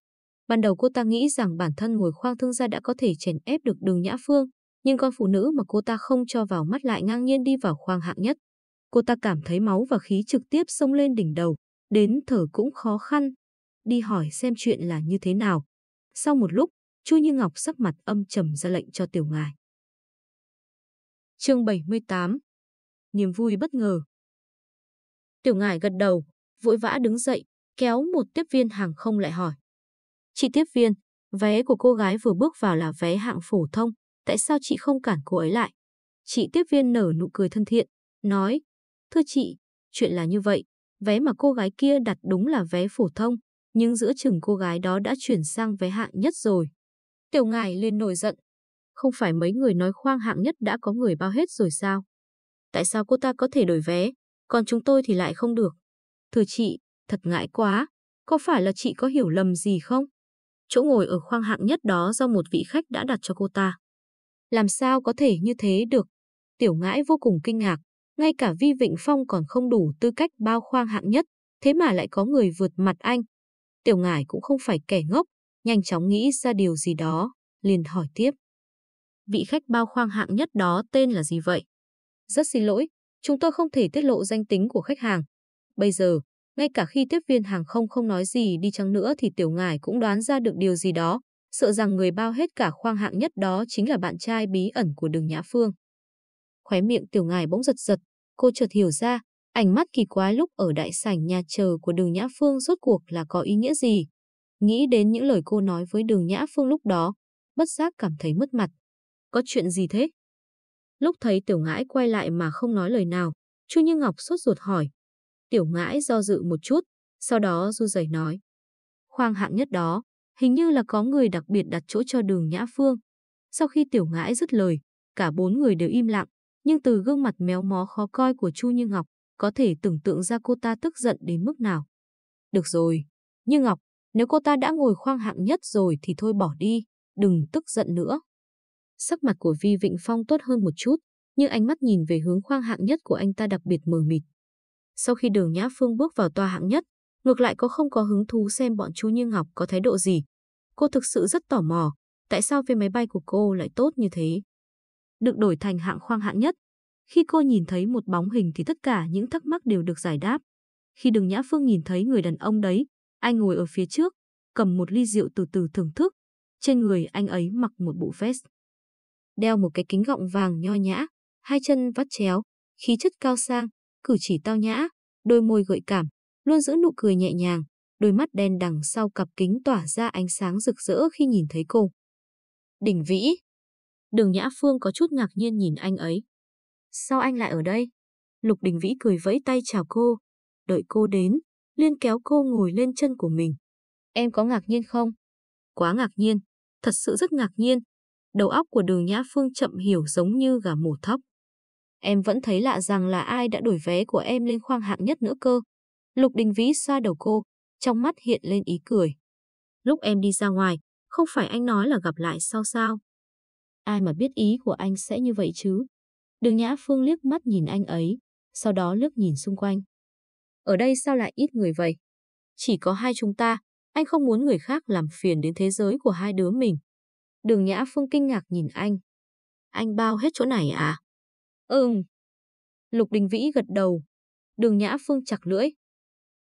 Ban đầu cô ta nghĩ rằng bản thân ngồi khoang thương gia đã có thể chèn ép được đường Nhã Phương, nhưng con phụ nữ mà cô ta không cho vào mắt lại ngang nhiên đi vào khoang hạng nhất. Cô ta cảm thấy máu và khí trực tiếp xông lên đỉnh đầu, đến thở cũng khó khăn. Đi hỏi xem chuyện là như thế nào. Sau một lúc, Chu Như Ngọc sắc mặt âm trầm ra lệnh cho Tiểu Ngài. Chương 78 Niềm vui bất ngờ Tiểu ngải gật đầu, vội vã đứng dậy, kéo một tiếp viên hàng không lại hỏi. Chị tiếp viên, vé của cô gái vừa bước vào là vé hạng phổ thông, tại sao chị không cản cô ấy lại? Chị tiếp viên nở nụ cười thân thiện, nói, thưa chị, chuyện là như vậy, vé mà cô gái kia đặt đúng là vé phổ thông, nhưng giữa chừng cô gái đó đã chuyển sang vé hạng nhất rồi. Tiểu ngài liền nổi giận. Không phải mấy người nói khoang hạng nhất đã có người bao hết rồi sao? Tại sao cô ta có thể đổi vé, còn chúng tôi thì lại không được? Thưa chị, thật ngại quá, có phải là chị có hiểu lầm gì không? Chỗ ngồi ở khoang hạng nhất đó do một vị khách đã đặt cho cô ta. Làm sao có thể như thế được? Tiểu ngãi vô cùng kinh ngạc, ngay cả Vi Vịnh Phong còn không đủ tư cách bao khoang hạng nhất, thế mà lại có người vượt mặt anh. Tiểu ngải cũng không phải kẻ ngốc, nhanh chóng nghĩ ra điều gì đó, liền hỏi tiếp. Vị khách bao khoang hạng nhất đó tên là gì vậy? Rất xin lỗi, chúng tôi không thể tiết lộ danh tính của khách hàng. Bây giờ, ngay cả khi tiếp viên hàng không không nói gì đi chăng nữa thì tiểu ngải cũng đoán ra được điều gì đó, sợ rằng người bao hết cả khoang hạng nhất đó chính là bạn trai bí ẩn của đường Nhã Phương. Khóe miệng tiểu ngải bỗng giật giật, cô chợt hiểu ra, ánh mắt kỳ quái lúc ở đại sảnh nhà chờ của đường Nhã Phương rốt cuộc là có ý nghĩa gì. Nghĩ đến những lời cô nói với đường Nhã Phương lúc đó, bất giác cảm thấy mất mặt. Có chuyện gì thế? Lúc thấy tiểu ngãi quay lại mà không nói lời nào, Chu Như Ngọc sốt ruột hỏi. Tiểu ngãi do dự một chút, sau đó du dày nói. Khoang hạng nhất đó, hình như là có người đặc biệt đặt chỗ cho đường Nhã Phương. Sau khi tiểu ngãi dứt lời, cả bốn người đều im lặng, nhưng từ gương mặt méo mó khó coi của Chu Như Ngọc, có thể tưởng tượng ra cô ta tức giận đến mức nào. Được rồi, Như Ngọc, nếu cô ta đã ngồi khoang hạng nhất rồi thì thôi bỏ đi, đừng tức giận nữa. Sắc mặt của Vi Vịnh Phong tốt hơn một chút, nhưng ánh mắt nhìn về hướng khoang hạng nhất của anh ta đặc biệt mờ mịt. Sau khi đường Nhã Phương bước vào toa hạng nhất, ngược lại có không có hứng thú xem bọn chú Như Ngọc có thái độ gì. Cô thực sự rất tò mò, tại sao vé máy bay của cô lại tốt như thế? Được đổi thành hạng khoang hạng nhất. Khi cô nhìn thấy một bóng hình thì tất cả những thắc mắc đều được giải đáp. Khi đường Nhã Phương nhìn thấy người đàn ông đấy, anh ngồi ở phía trước, cầm một ly rượu từ từ thưởng thức. Trên người anh ấy mặc một bộ vest. Đeo một cái kính gọng vàng nho nhã, hai chân vắt chéo, khí chất cao sang, cử chỉ tao nhã, đôi môi gợi cảm, luôn giữ nụ cười nhẹ nhàng, đôi mắt đen đằng sau cặp kính tỏa ra ánh sáng rực rỡ khi nhìn thấy cô. Đỉnh Vĩ. Đường Nhã Phương có chút ngạc nhiên nhìn anh ấy. Sao anh lại ở đây? Lục Đình Vĩ cười vẫy tay chào cô. Đợi cô đến, Liên kéo cô ngồi lên chân của mình. Em có ngạc nhiên không? Quá ngạc nhiên, thật sự rất ngạc nhiên. Đầu óc của đường Nhã Phương chậm hiểu giống như gà mổ thóc. Em vẫn thấy lạ rằng là ai đã đổi vé của em lên khoang hạng nhất nữa cơ. Lục Đình Vĩ xoa đầu cô, trong mắt hiện lên ý cười. Lúc em đi ra ngoài, không phải anh nói là gặp lại sau sao? Ai mà biết ý của anh sẽ như vậy chứ? Đường Nhã Phương liếc mắt nhìn anh ấy, sau đó liếc nhìn xung quanh. Ở đây sao lại ít người vậy? Chỉ có hai chúng ta, anh không muốn người khác làm phiền đến thế giới của hai đứa mình. Đường Nhã Phương kinh ngạc nhìn anh. Anh bao hết chỗ này à? Ừm. Lục Đình Vĩ gật đầu. Đường Nhã Phương chặt lưỡi.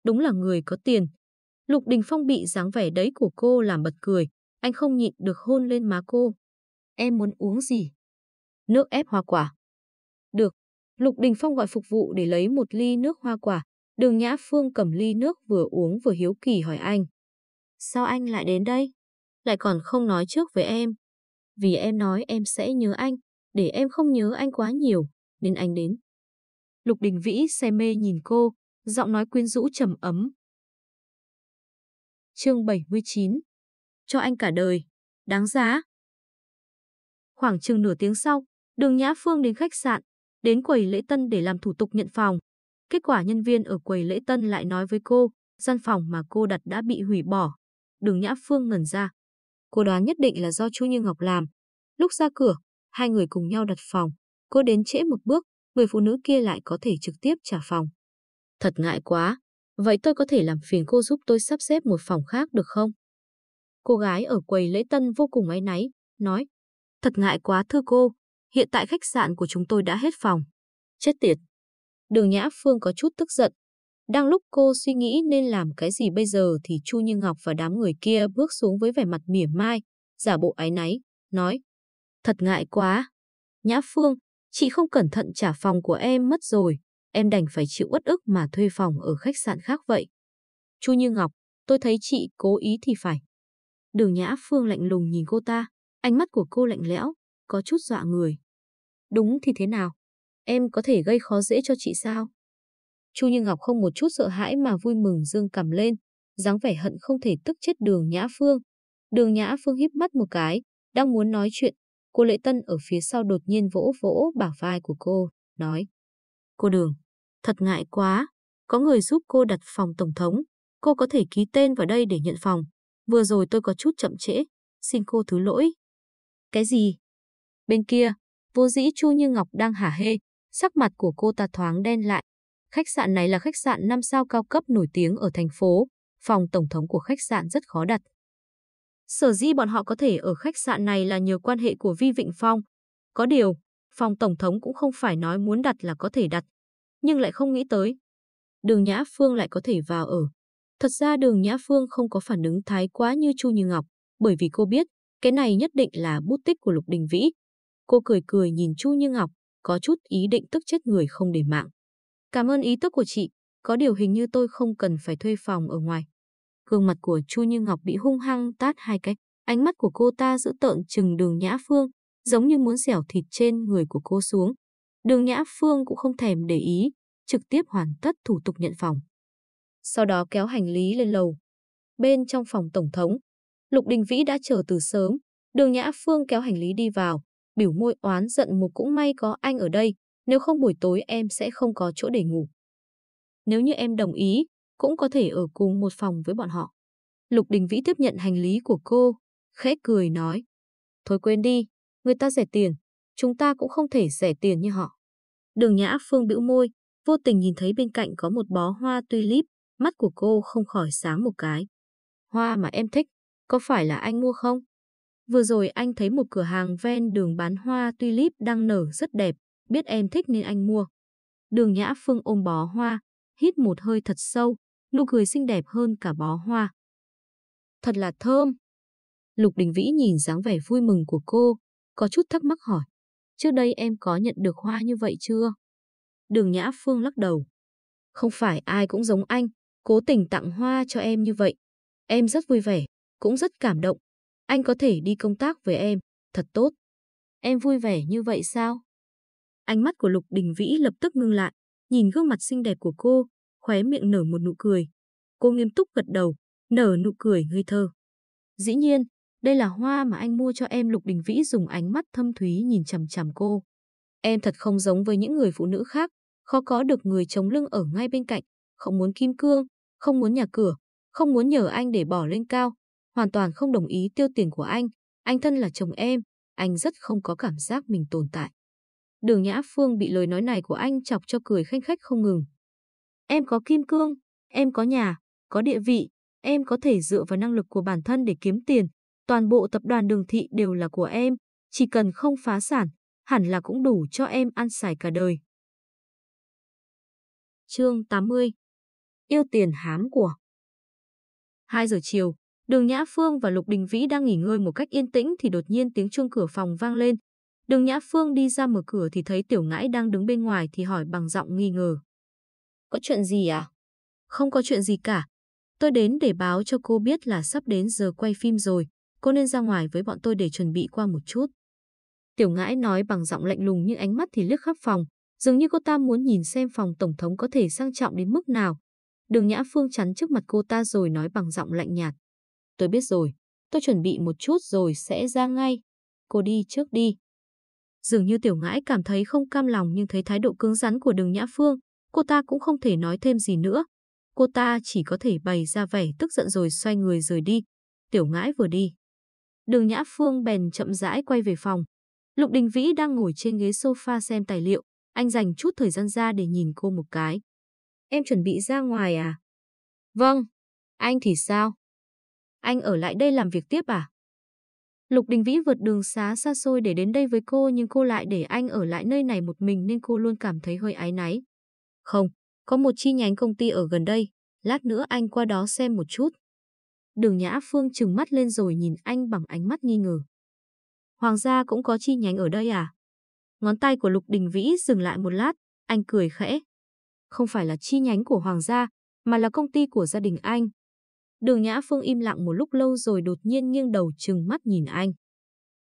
Đúng là người có tiền. Lục Đình Phong bị dáng vẻ đấy của cô làm bật cười. Anh không nhịn được hôn lên má cô. Em muốn uống gì? Nước ép hoa quả. Được. Lục Đình Phong gọi phục vụ để lấy một ly nước hoa quả. Đường Nhã Phương cầm ly nước vừa uống vừa hiếu kỳ hỏi anh. Sao anh lại đến đây? Lại còn không nói trước với em. Vì em nói em sẽ nhớ anh, để em không nhớ anh quá nhiều, nên anh đến. Lục Đình Vĩ say mê nhìn cô, giọng nói quyến rũ trầm ấm. Chương 79 Cho anh cả đời, đáng giá. Khoảng chừng nửa tiếng sau, đường Nhã Phương đến khách sạn, đến quầy lễ tân để làm thủ tục nhận phòng. Kết quả nhân viên ở quầy lễ tân lại nói với cô, gian phòng mà cô đặt đã bị hủy bỏ. Đường Nhã Phương ngẩn ra. Cô đoán nhất định là do Chu Như Ngọc làm. Lúc ra cửa, hai người cùng nhau đặt phòng. Cô đến trễ một bước, người phụ nữ kia lại có thể trực tiếp trả phòng. Thật ngại quá. Vậy tôi có thể làm phiền cô giúp tôi sắp xếp một phòng khác được không? Cô gái ở quầy lễ tân vô cùng áy náy, nói. Thật ngại quá thưa cô, hiện tại khách sạn của chúng tôi đã hết phòng. Chết tiệt, Đường Nhã Phương có chút tức giận. Đang lúc cô suy nghĩ nên làm cái gì bây giờ thì Chu Như Ngọc và đám người kia bước xuống với vẻ mặt mỉa mai, giả bộ ái náy, nói. Thật ngại quá. Nhã Phương, chị không cẩn thận trả phòng của em mất rồi, em đành phải chịu uất ức mà thuê phòng ở khách sạn khác vậy. Chu Như Ngọc, tôi thấy chị cố ý thì phải. Đường Nhã Phương lạnh lùng nhìn cô ta, ánh mắt của cô lạnh lẽo, có chút dọa người. Đúng thì thế nào? Em có thể gây khó dễ cho chị sao? Chu Như Ngọc không một chút sợ hãi mà vui mừng dương cầm lên, dáng vẻ hận không thể tức chết đường Nhã Phương. Đường Nhã Phương híp mắt một cái, đang muốn nói chuyện. Cô Lệ Tân ở phía sau đột nhiên vỗ vỗ bả vai của cô, nói. Cô Đường, thật ngại quá, có người giúp cô đặt phòng tổng thống. Cô có thể ký tên vào đây để nhận phòng. Vừa rồi tôi có chút chậm trễ, xin cô thứ lỗi. Cái gì? Bên kia, vô dĩ Chu Như Ngọc đang hả hê, Sắc mặt của cô ta thoáng đen lại. Khách sạn này là khách sạn 5 sao cao cấp nổi tiếng ở thành phố, phòng tổng thống của khách sạn rất khó đặt. Sở dĩ bọn họ có thể ở khách sạn này là nhờ quan hệ của Vi Vịnh Phong. Có điều, phòng tổng thống cũng không phải nói muốn đặt là có thể đặt, nhưng lại không nghĩ tới. Đường Nhã Phương lại có thể vào ở. Thật ra đường Nhã Phương không có phản ứng thái quá như Chu Như Ngọc, bởi vì cô biết, cái này nhất định là bút tích của Lục Đình Vĩ. Cô cười cười nhìn Chu Như Ngọc, có chút ý định tức chết người không để mạng. Cảm ơn ý tức của chị, có điều hình như tôi không cần phải thuê phòng ở ngoài. Gương mặt của Chu Như Ngọc bị hung hăng tát hai cái, ánh mắt của cô ta giữ tợn chừng đường Nhã Phương, giống như muốn xẻo thịt trên người của cô xuống. Đường Nhã Phương cũng không thèm để ý, trực tiếp hoàn tất thủ tục nhận phòng. Sau đó kéo hành lý lên lầu. Bên trong phòng tổng thống, Lục Đình Vĩ đã chờ từ sớm, đường Nhã Phương kéo hành lý đi vào, biểu môi oán giận một cũng may có anh ở đây, nếu không buổi tối em sẽ không có chỗ để ngủ. Nếu như em đồng ý, cũng có thể ở cùng một phòng với bọn họ. Lục Đình Vĩ tiếp nhận hành lý của cô, khẽ cười nói. Thôi quên đi, người ta rẻ tiền, chúng ta cũng không thể rẻ tiền như họ. Đường Nhã Phương bĩu môi, vô tình nhìn thấy bên cạnh có một bó hoa tulip, mắt của cô không khỏi sáng một cái. Hoa mà em thích, có phải là anh mua không? Vừa rồi anh thấy một cửa hàng ven đường bán hoa tulip đang nở rất đẹp, biết em thích nên anh mua. Đường Nhã Phương ôm bó hoa, hít một hơi thật sâu, nụ cười xinh đẹp hơn cả bó hoa. Thật là thơm. Lục Đình Vĩ nhìn dáng vẻ vui mừng của cô, có chút thắc mắc hỏi. Trước đây em có nhận được hoa như vậy chưa? Đường Nhã Phương lắc đầu. Không phải ai cũng giống anh, cố tình tặng hoa cho em như vậy. Em rất vui vẻ, cũng rất cảm động. Anh có thể đi công tác với em, thật tốt. Em vui vẻ như vậy sao? Ánh mắt của Lục Đình Vĩ lập tức ngưng lại, nhìn gương mặt xinh đẹp của cô, khóe miệng nở một nụ cười. Cô nghiêm túc gật đầu, nở nụ cười ngây thơ. Dĩ nhiên, đây là hoa mà anh mua cho em Lục Đình Vĩ dùng ánh mắt thâm thúy nhìn chằm chằm cô. Em thật không giống với những người phụ nữ khác, khó có được người chống lưng ở ngay bên cạnh, không muốn kim cương, không muốn nhà cửa, không muốn nhờ anh để bỏ lên cao, hoàn toàn không đồng ý tiêu tiền của anh. Anh thân là chồng em, anh rất không có cảm giác mình tồn tại. Đường Nhã Phương bị lời nói này của anh chọc cho cười khanh khách không ngừng. Em có kim cương, em có nhà, có địa vị, em có thể dựa vào năng lực của bản thân để kiếm tiền. Toàn bộ tập đoàn đường thị đều là của em, chỉ cần không phá sản, hẳn là cũng đủ cho em ăn xài cả đời. Chương 80 Yêu tiền hám của 2 giờ chiều, Đường Nhã Phương và Lục Đình Vĩ đang nghỉ ngơi một cách yên tĩnh thì đột nhiên tiếng chuông cửa phòng vang lên. Đường Nhã Phương đi ra mở cửa thì thấy Tiểu Ngãi đang đứng bên ngoài thì hỏi bằng giọng nghi ngờ. Có chuyện gì à? Không có chuyện gì cả. Tôi đến để báo cho cô biết là sắp đến giờ quay phim rồi. Cô nên ra ngoài với bọn tôi để chuẩn bị qua một chút. Tiểu Ngãi nói bằng giọng lạnh lùng nhưng ánh mắt thì liếc khắp phòng. Dường như cô ta muốn nhìn xem phòng Tổng thống có thể sang trọng đến mức nào. Đường Nhã Phương chắn trước mặt cô ta rồi nói bằng giọng lạnh nhạt. Tôi biết rồi, tôi chuẩn bị một chút rồi sẽ ra ngay. Cô đi trước đi. Dường như tiểu ngãi cảm thấy không cam lòng nhưng thấy thái độ cứng rắn của đường Nhã Phương, cô ta cũng không thể nói thêm gì nữa. Cô ta chỉ có thể bày ra vẻ tức giận rồi xoay người rời đi. Tiểu ngãi vừa đi. Đường Nhã Phương bèn chậm rãi quay về phòng. Lục Đình Vĩ đang ngồi trên ghế sofa xem tài liệu. Anh dành chút thời gian ra để nhìn cô một cái. Em chuẩn bị ra ngoài à? Vâng. Anh thì sao? Anh ở lại đây làm việc tiếp à? Lục Đình Vĩ vượt đường xá xa xôi để đến đây với cô nhưng cô lại để anh ở lại nơi này một mình nên cô luôn cảm thấy hơi ái náy. Không, có một chi nhánh công ty ở gần đây, lát nữa anh qua đó xem một chút. Đường Nhã Phương trừng mắt lên rồi nhìn anh bằng ánh mắt nghi ngờ. Hoàng gia cũng có chi nhánh ở đây à? Ngón tay của Lục Đình Vĩ dừng lại một lát, anh cười khẽ. Không phải là chi nhánh của Hoàng gia, mà là công ty của gia đình anh. Đường Nhã Phương im lặng một lúc lâu rồi đột nhiên nghiêng đầu trừng mắt nhìn anh.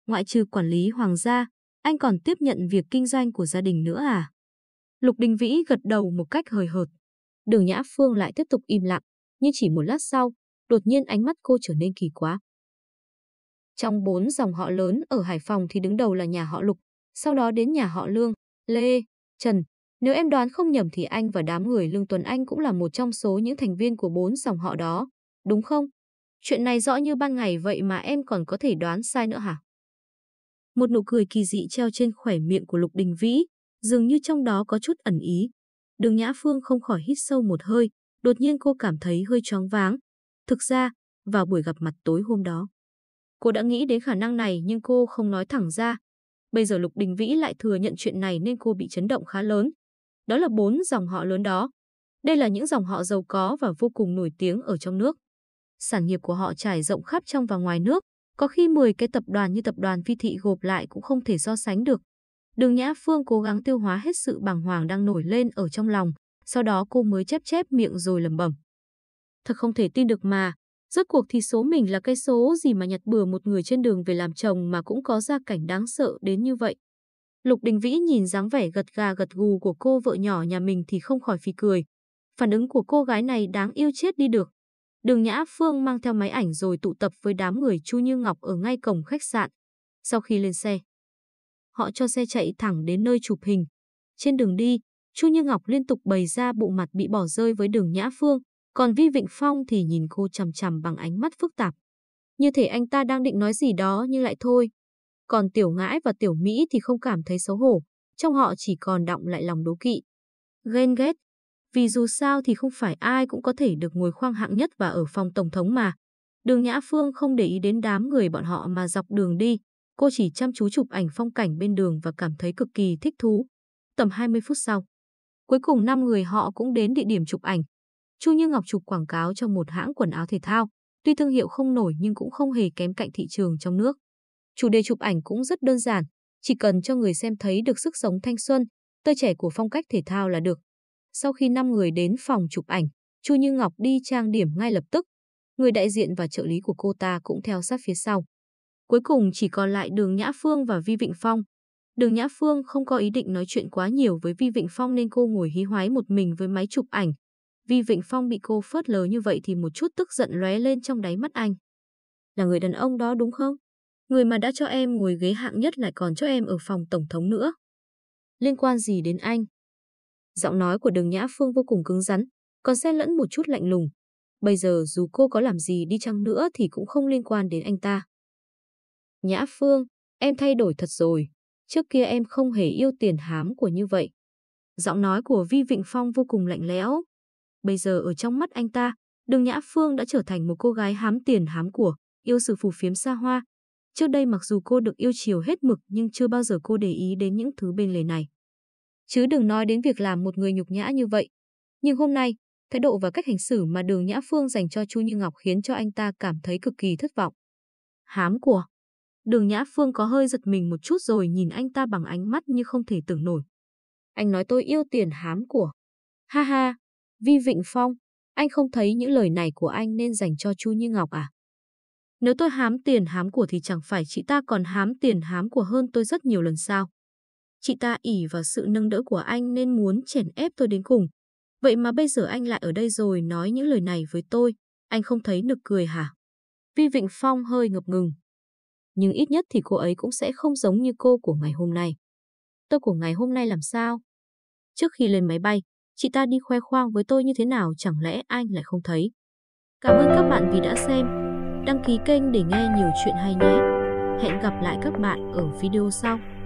Ngoại trừ quản lý hoàng gia, anh còn tiếp nhận việc kinh doanh của gia đình nữa à? Lục Đình Vĩ gật đầu một cách hời hợt. Đường Nhã Phương lại tiếp tục im lặng, nhưng chỉ một lát sau, đột nhiên ánh mắt cô trở nên kỳ quá. Trong bốn dòng họ lớn ở Hải Phòng thì đứng đầu là nhà họ Lục, sau đó đến nhà họ Lương, Lê, Trần. Nếu em đoán không nhầm thì anh và đám người Lương Tuấn Anh cũng là một trong số những thành viên của bốn dòng họ đó đúng không? Chuyện này rõ như ban ngày vậy mà em còn có thể đoán sai nữa hả? Một nụ cười kỳ dị treo trên khỏe miệng của Lục Đình Vĩ, dường như trong đó có chút ẩn ý. Đường Nhã Phương không khỏi hít sâu một hơi, đột nhiên cô cảm thấy hơi choáng váng. Thực ra, vào buổi gặp mặt tối hôm đó, cô đã nghĩ đến khả năng này nhưng cô không nói thẳng ra. Bây giờ Lục Đình Vĩ lại thừa nhận chuyện này nên cô bị chấn động khá lớn. Đó là bốn dòng họ lớn đó. Đây là những dòng họ giàu có và vô cùng nổi tiếng ở trong nước sản nghiệp của họ trải rộng khắp trong và ngoài nước, có khi 10 cái tập đoàn như tập đoàn Phi Thị gộp lại cũng không thể so sánh được. Đường Nhã Phương cố gắng tiêu hóa hết sự bàng hoàng đang nổi lên ở trong lòng, sau đó cô mới chép chép miệng rồi lẩm bẩm. Thật không thể tin được mà, rốt cuộc thì số mình là cái số gì mà nhặt bừa một người trên đường về làm chồng mà cũng có gia cảnh đáng sợ đến như vậy. Lục Đình Vĩ nhìn dáng vẻ gật gà gật gù của cô vợ nhỏ nhà mình thì không khỏi phì cười. Phản ứng của cô gái này đáng yêu chết đi được. Đường Nhã Phương mang theo máy ảnh rồi tụ tập với đám người Chu Như Ngọc ở ngay cổng khách sạn. Sau khi lên xe, họ cho xe chạy thẳng đến nơi chụp hình. Trên đường đi, Chu Như Ngọc liên tục bày ra bộ mặt bị bỏ rơi với đường Nhã Phương, còn Vi Vịnh Phong thì nhìn cô chằm chằm bằng ánh mắt phức tạp. Như thể anh ta đang định nói gì đó nhưng lại thôi. Còn Tiểu Ngãi và Tiểu Mỹ thì không cảm thấy xấu hổ, trong họ chỉ còn động lại lòng đố kỵ. Ghen ghét, vì dù sao thì không phải ai cũng có thể được ngồi khoang hạng nhất và ở phòng tổng thống mà. Đường Nhã Phương không để ý đến đám người bọn họ mà dọc đường đi, cô chỉ chăm chú chụp ảnh phong cảnh bên đường và cảm thấy cực kỳ thích thú. Tầm 20 phút sau, Cuối cùng năm người họ cũng đến địa điểm chụp ảnh. Chu Như Ngọc chụp quảng cáo cho một hãng quần áo thể thao, tuy thương hiệu không nổi nhưng cũng không hề kém cạnh thị trường trong nước. Chủ đề chụp ảnh cũng rất đơn giản, chỉ cần cho người xem thấy được sức sống thanh xuân, tươi trẻ của phong cách thể thao là được. Sau khi năm người đến phòng chụp ảnh, Chu Như Ngọc đi trang điểm ngay lập tức. Người đại diện và trợ lý của cô ta cũng theo sát phía sau. Cuối cùng chỉ còn lại Đường Nhã Phương và Vi Vịnh Phong. Đường Nhã Phương không có ý định nói chuyện quá nhiều với Vi Vịnh Phong nên cô ngồi hí hoái một mình với máy chụp ảnh. Vi Vịnh Phong bị cô phớt lờ như vậy thì một chút tức giận lóe lên trong đáy mắt anh. Là người đàn ông đó đúng không? Người mà đã cho em ngồi ghế hạng nhất lại còn cho em ở phòng tổng thống nữa. Liên quan gì đến anh? Giọng nói của đường Nhã Phương vô cùng cứng rắn, còn xen lẫn một chút lạnh lùng. Bây giờ dù cô có làm gì đi chăng nữa thì cũng không liên quan đến anh ta. Nhã Phương, em thay đổi thật rồi. Trước kia em không hề yêu tiền hám của như vậy. Giọng nói của Vi Vịnh Phong vô cùng lạnh lẽo. Bây giờ ở trong mắt anh ta, đường Nhã Phương đã trở thành một cô gái hám tiền hám của, yêu sự phù phiếm xa hoa. Trước đây mặc dù cô được yêu chiều hết mực nhưng chưa bao giờ cô để ý đến những thứ bên lề này. Chứ đừng nói đến việc làm một người nhục nhã như vậy. Nhưng hôm nay, thái độ và cách hành xử mà đường Nhã Phương dành cho Chu Như Ngọc khiến cho anh ta cảm thấy cực kỳ thất vọng. Hám của. Đường Nhã Phương có hơi giật mình một chút rồi nhìn anh ta bằng ánh mắt như không thể tưởng nổi. Anh nói tôi yêu tiền hám của. Ha ha, Vi Vịnh Phong, anh không thấy những lời này của anh nên dành cho Chu Như Ngọc à? Nếu tôi hám tiền hám của thì chẳng phải chị ta còn hám tiền hám của hơn tôi rất nhiều lần sao? Chị ta ỉ vào sự nâng đỡ của anh nên muốn chèn ép tôi đến cùng. Vậy mà bây giờ anh lại ở đây rồi nói những lời này với tôi, anh không thấy nực cười hả? Vi Vịnh Phong hơi ngập ngừng. Nhưng ít nhất thì cô ấy cũng sẽ không giống như cô của ngày hôm nay. Tôi của ngày hôm nay làm sao? Trước khi lên máy bay, chị ta đi khoe khoang với tôi như thế nào chẳng lẽ anh lại không thấy? Cảm ơn các bạn vì đã xem. Đăng ký kênh để nghe nhiều chuyện hay nhé. Hẹn gặp lại các bạn ở video sau.